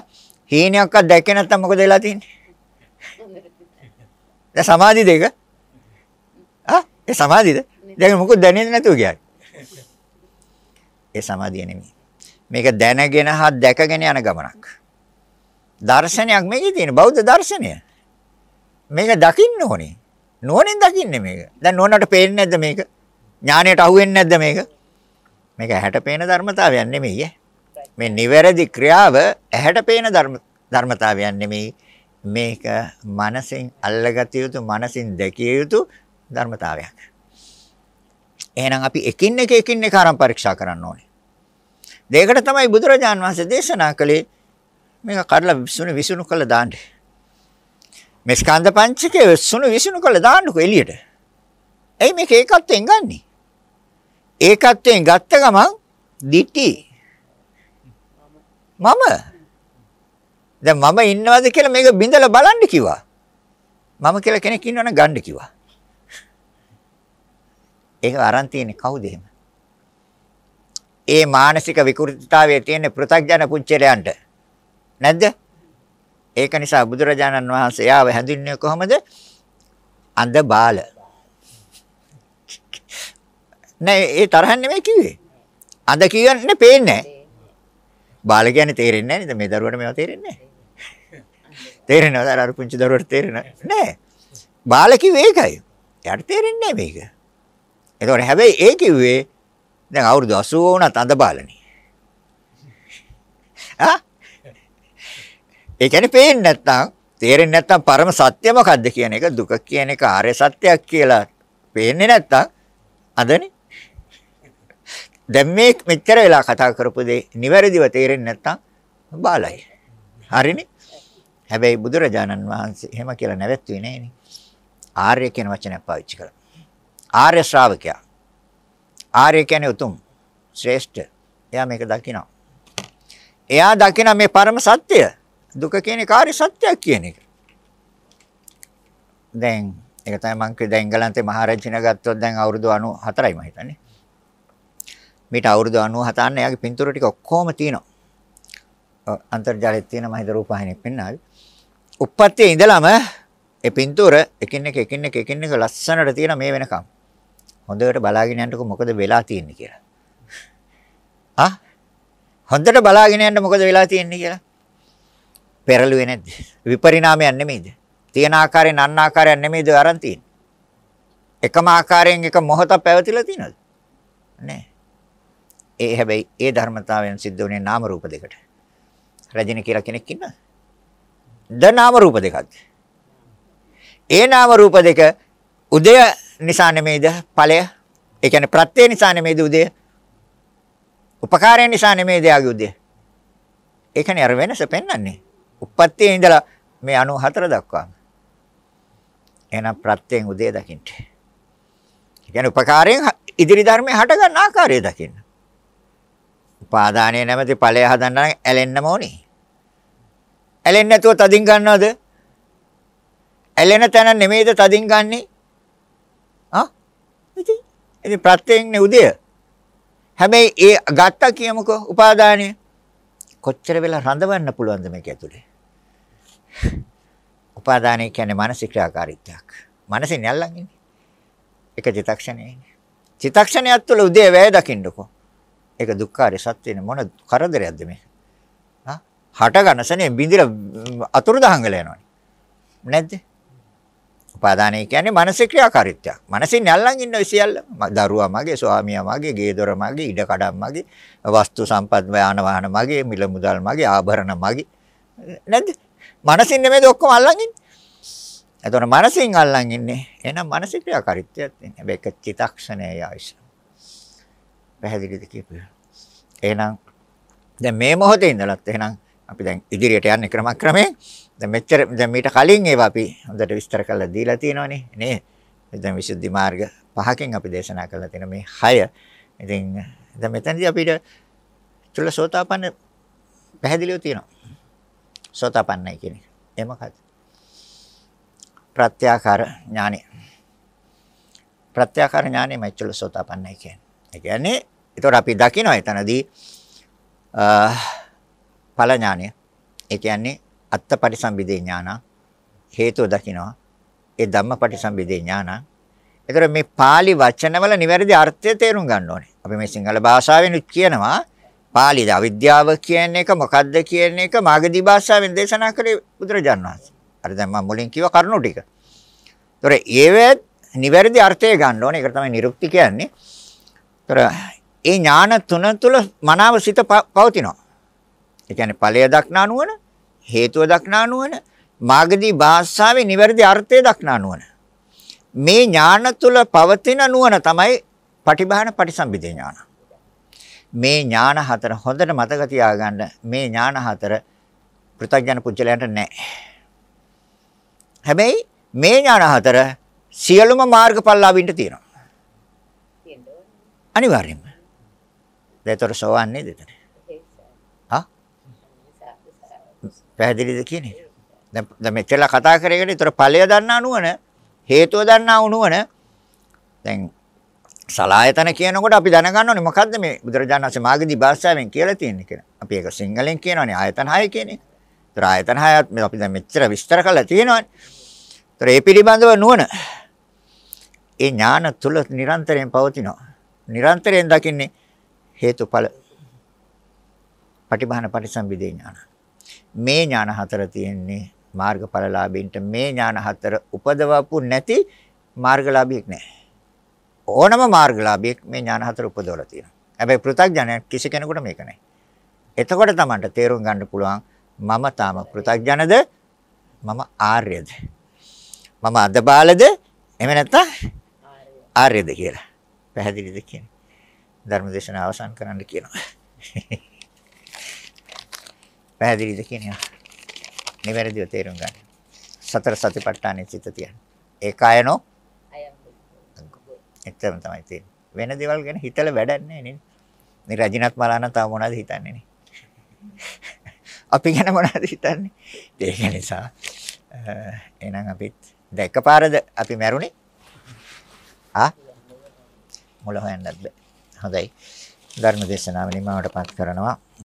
හීනයක්වත් දැක්කේ නැත්තම් මොකද වෙලා තියෙන්නේ? දැන් සමාධි දෙක. ආ ඒ සමාධිද? දැන් මොකද දැනෙන්නේ නැතුව ගියා. ඒ සමාධිය නෙමෙයි. මේක දැනගෙන හා දැකගෙන යන ගමනක්. දර්ශනයක් මේකේ තියෙන බෞද්ධ දර්ශනය. මේක දකින්න ඕනේ. නුවණින් දකින්නේ මේක. දැන් නුවණට පේන්නේ නැද්ද මේක? ඥාණයට අහු වෙන්නේ නැද්ද මේක? මේක ඇහැට පේන ධර්මතාවයක් නෙමෙයි මේ නිවැරදි ක්‍රියාව ඇහැට පේන ධර්මතාවයක් නෙමෙයි. මේක මනසින් අල්ලගත යුතු මනසින් දැකිය යුතු ධර්මතාවයක්. එහෙනම් අපි එකින් එක එකින් එක ආරම් පරීක්ෂා කරන්න ඕනේ. දෙයකට තමයි බුදුරජාන් වහන්සේ දේශනා කළේ මේක කඩලා විසුණු විසුණු කළ දාන්න. මේ ස්කන්ධ පංචකය විසුණු විසුණු කළ දාන්නකෝ එළියට. එයි මේක ඒකත්වෙන් ගන්නෙ. ඒකත්වෙන් ගත්ත ගමන් දිටි මම දැන් මම ඉන්නවද කියලා මේක බින්දලා බලන්න කිව්වා. මම කියලා කෙනෙක් ඉන්නවනම් ගන්න කිව්වා. ඒක අරන් තියෙන්නේ කවුද එහෙම? ඒ මානසික විකෘතිතාවයේ තියෙන පෘථග්ජන පුච්චරයන්ට නැද්ද? ඒක නිසා බුදුරජාණන් වහන්සේ යාව හැඳින්වන්නේ කොහොමද? අඳ බාල. නෑ ඒ තරහන් නෙමෙයි කිව්වේ. අඳ කියන්නේ පේන්නේ නෑ. බාල කියන්නේ තේරෙන්නේ නෑ නේද? මේ දරුවට මේවා තේරෙන්නේ නෑ. තේරෙනවද අර පුංචි දරුවට තේරෙන්නේ නෑ. බාල කිව්වේ ඒකයි. එයාට තේරෙන්නේ නෑ මේක. ඒතකොට හැබැයි ඒ කිව්වේ දැන් අවුරුදු 80 වුණත් අඳ බාලනේ. ආ? ඒ කියන්නේ පේන්නේ නැත්නම් තේරෙන්නේ නැත්නම් පරම සත්‍ය මොකද්ද කියන එක දුක කියන එක ආර්ය සත්‍යයක් කියලා පේන්නේ නැත්නම් අදනේ. දැන් මේ මෙච්චර වෙලා කතා කරපු දේ නිවැරදිව තේරෙන්නේ නැත්නම් බාලයි. හරිනේ? හැබැයි බුදුරජාණන් වහන්සේ එහෙම කියලා නැවැත්තුවේ නෑනේ. ආර්ය කියන වචනය පාවිච්චි කළා. ආර්ය ශ්‍රාවකයා ආර්ය කියන්නේ උතුම් ශ්‍රේෂ්ඨ. එයා මේක දකිනවා. එයා දකින මේ පරම සත්‍ය දුක කියන කාර්ය සත්‍යයක් කියන එක. දැන් ඒක තමයි මම කිව්වේ දැන් එංගලන්තේ මහරජින ගත්තොත් දැන් අවුරුදු 94යි මම හිතන්නේ. මේට අවුරුදු 97 අන්න එයාගේ පින්තූර ටික ඔක්කොම තියෙනවා. අන්තර්ජාලයේ තියෙන මම හිත රූපවාහිනියක් පෙන්නාවි. උප්පත්තියේ ඉඳලම ඒ පින්තූර එකින් එක එකින් එක එකින් එක ලස්සනට තියෙන මේ වෙනකම්. හොඳට බලාගෙන යන්නකො මොකද වෙලා තියෙන්නේ කියලා. ආ හොඳට බලාගෙන යන්න මොකද වෙලා තියෙන්නේ කියලා. පෙරළුවේ නැද්ද? විපරිණාමයක් නෙමෙයිද? තියෙන ආකාරයෙන් අන්න ආකාරයක් නෙමෙයිද අරන් තියෙන්නේ? එකම ආකාරයෙන් එක මොහොතක් පැවතිලා තියෙනවද? නෑ. ඒ හැබැයි ඒ ධර්මතාවයන් සිද්ධ වුණේ නාම රූප දෙකට. රජින කියලා කෙනෙක් ඉන්නවද? ද නාම රූප දෙකක්ද? ඒ නාම රූප දෙක උදය නිසා නෙමෙයිද ඵලය? ඒ කියන්නේ ප්‍රත්‍ය නිසා නෙමෙයිද උදය? උපකාරය නිසා නෙමෙයිද යාගේ උදය? ඒකනේ අර වෙනස පෙන්වන්නේ. උප්පත්තියේ ඉඳලා මේ 94 දක්වාම. එහෙනම් ප්‍රත්‍යයෙන් උදය දකින්න. ඒ කියන්නේ උපකාරයෙන් ඉදිරි ධර්මයේ හට ගන්න ආකාරය දකින්න. උපාදානයේ නැමැති ඵලය හදන්න නම් ඇලෙන්නම ඕනේ. ඇලෙන්නේ නැතුව තදින් ගන්නවද? ඇලෙන තැන නෙමෙයිද තදින් ගන්නේ? ඉතින් ඉතින් ප්‍රත්‍යයෙන්නේ උදය. හැබැයි ඒ ගත්තා කියමුකෝ උපාදානය. කොච්චර වෙලා රඳවන්න පුළුවන්ද මේක ඇතුලේ? උපාදානය කියන්නේ මානසික ක්‍රියාකාරීත්වයක්. මනසින් යල්ලන් ඉන්නේ. ඒක චිතක්ෂණයයි. චිතක්ෂණයක් තුළ උදේ වැය දකින්නකෝ. ඒක දුක්ඛාරය සත්‍යනේ මොන කරදරයක්ද මේ? හා? හට ගන්නසනේ බින්දිලා අතුරු දහංගල යනවනේ. නැද්ද? උපාදානය කියන්නේ මානසික ක්‍රියාකාරීත්වයක්. මනසින් යල්ලන් ඉන්න සියල්ල. දරුවා මගේ, ස්වාමියා මගේ, ගේ දොර මගේ, ඉඩ කඩම් මගේ, වස්තු සම්පත් යාන වාහන මගේ, මිල මුදල් මගේ, ආභරණ මගේ. නැද්ද? මනසින් නෙමෙයිද ඔක්කොම අල්ලන් ඉන්නේ? එතකොට මනසින් අල්ලන් ඉන්නේ. එහෙනම් මානසික ක්‍රියාකාරීත්වයක් තියෙනවා. හැබැයි ඒක චිතක්ෂණයේ ආයශ. පැහැදිලිද කියපේ? එහෙනම් දැන් මේ මොහොතේ ඉඳලත් එහෙනම් අපි දැන් ඉදිරියට යන්නේ ක්‍රමක්‍රමයෙන් දැන් මෙච්චර දැන් මීට කලින් ඒවා අපි හොඳට විස්තර කරලා දීලා තියෙනවනේ. නේ? දැන් විසුද්ධි මාර්ග පහකින් අපි දේශනා කරලා තියෙන මේ 6 ඉතින් දැන් මෙතනදී අපිට චුල්ල සෝතාපන්න පැහැදිලිව තියෙනවා. සෝතාපන්නයි කියන්නේ ඒ මොකක්ද ප්‍රත්‍යාකාර ඥානෙ ප්‍රත්‍යාකාර ඥානෙ මෛත්‍රල සෝතාපන්නයි කියන්නේ. ඒ කියන්නේ ඒතකොට අපි දකිනවා එතනදී ඵල ඥානය ඒ කියන්නේ අත්ත පරිසම්බිදේ ඥාන හේතුව දකිනවා. ඒ ධම්ම පරිසම්බිදේ ඥාන. ඒතර මේ pāli වචනවල නිවැරදි අර්ථය තේරුම් ගන්න ඕනේ. අපි මේ සිංහල භාෂාවෙන් කියනවා pāli අවිද්‍යාව කියන එක මොකද්ද කියන එක මාගදී භාෂාවෙන් දේශනා කරේ බුදුරජාණන් වහන්සේ. අර දැන් මම මුලින් කිව්ව කරුණු ටික. ඒතර ඒවේ නිවැරදි අර්ථය ගන්න ඕනේ. ඒකට තමයි නිරුක්ති කියන්නේ. ඒතර ඒ ඥාන තුන තුල මනාව සිත පවතිනවා. ඒ කියන්නේ ඵලය දක්නා නුවණ හේතුව දක්නා නුවණ මාගදී භාෂාවේ නිවැරදි අර්ථය දක්නා නුවණ. මේ ඥාන තුල පවතින නුවණ තමයි පටිභාන පටිසම්භිදේ ඥාන. මේ ඥාන හතර හොඳට මතක තියාගන්න මේ ඥාන හතර පෘථග්ජන පුජ්‍යලයන්ට නැහැ හැබැයි මේ ඥාන හතර සියලුම මාර්ගඵලලාභින්ට තියෙනවා. අනිවාර්යයෙන්ම දෙතර සෝවන් නේද එතන පැහැදිලිද කියන්නේ? දැන් දැන් මෙච්චර කතා කරගෙන ඒතර ඵලය දන්නා නුවණ හේතුව දන්නා නුවණ දැන් සලායතන කියනකොට අපි දැනගන්න ඕනේ මොකද්ද මේ බුදුරජාණන් වහන්සේ මාගදී භාෂාවෙන් කියලා තියෙන්නේ කියලා. අපි ඒක සිංහලෙන් කියනවානේ ආයතන 6 කියන එක. ඒතර ආයතන 6ත් අපි දැන් මෙච්චර විස්තර කරලා තියෙනවානේ. ඒතර ඒ පිළිබඳව නුවණ ඒ ඥාන තුල නිරන්තරයෙන් පවතිනවා. නිරන්තරයෙන් දකින්නේ හේතුඵල පටිභාන පටිසම්භිදේ ඥාන. මේ ඥාන හතර තියෙන්නේ මාර්ගඵලලාභීන්ට මේ ඥාන හතර උපදවපු නැති මාර්ගලාභියෙක් නැහැ. ඕනම මාර්ගලාභියෙක් මේ ඥාන හතර උපදවලා තියෙනවා. හැබැයි පෘථග්ජනය කිසි කෙනෙකුට මේක නැහැ. එතකොට තමයි තේරුම් ගන්න පුළුවන් මම තාම පෘථග්ජනද මම ආර්යද මම අදබාලද එහෙම නැත්නම් ආර්යද කියලා. පැහැදිලිද කියන්නේ? ධර්මදේශන අවසන් කරන්න කියනවා. පැහැදිලිද කියන්නේ? නිවැරදිව තේරුම් ගන්න. සතර සතිපට්ඨානෙ සිත තියන්න. ඒකායනෝ එච්චරම තමයි තියෙන්නේ. වෙන දේවල් ගැන හිතලා වැඩක් නැහැ නේද? මේ රජිනත් මලාන තව මොනවද හිතන්නේ නේ? අපි ගැන මොනවද හිතන්නේ? ඒක නිසා එහෙනම් අපිත් දැන් එකපාරද අපි මැරුණේ? ආ? මුල හොයන්නත් බෑ. හොඳයි. ධර්ම දේශනාව නිමවටපත් කරනවා.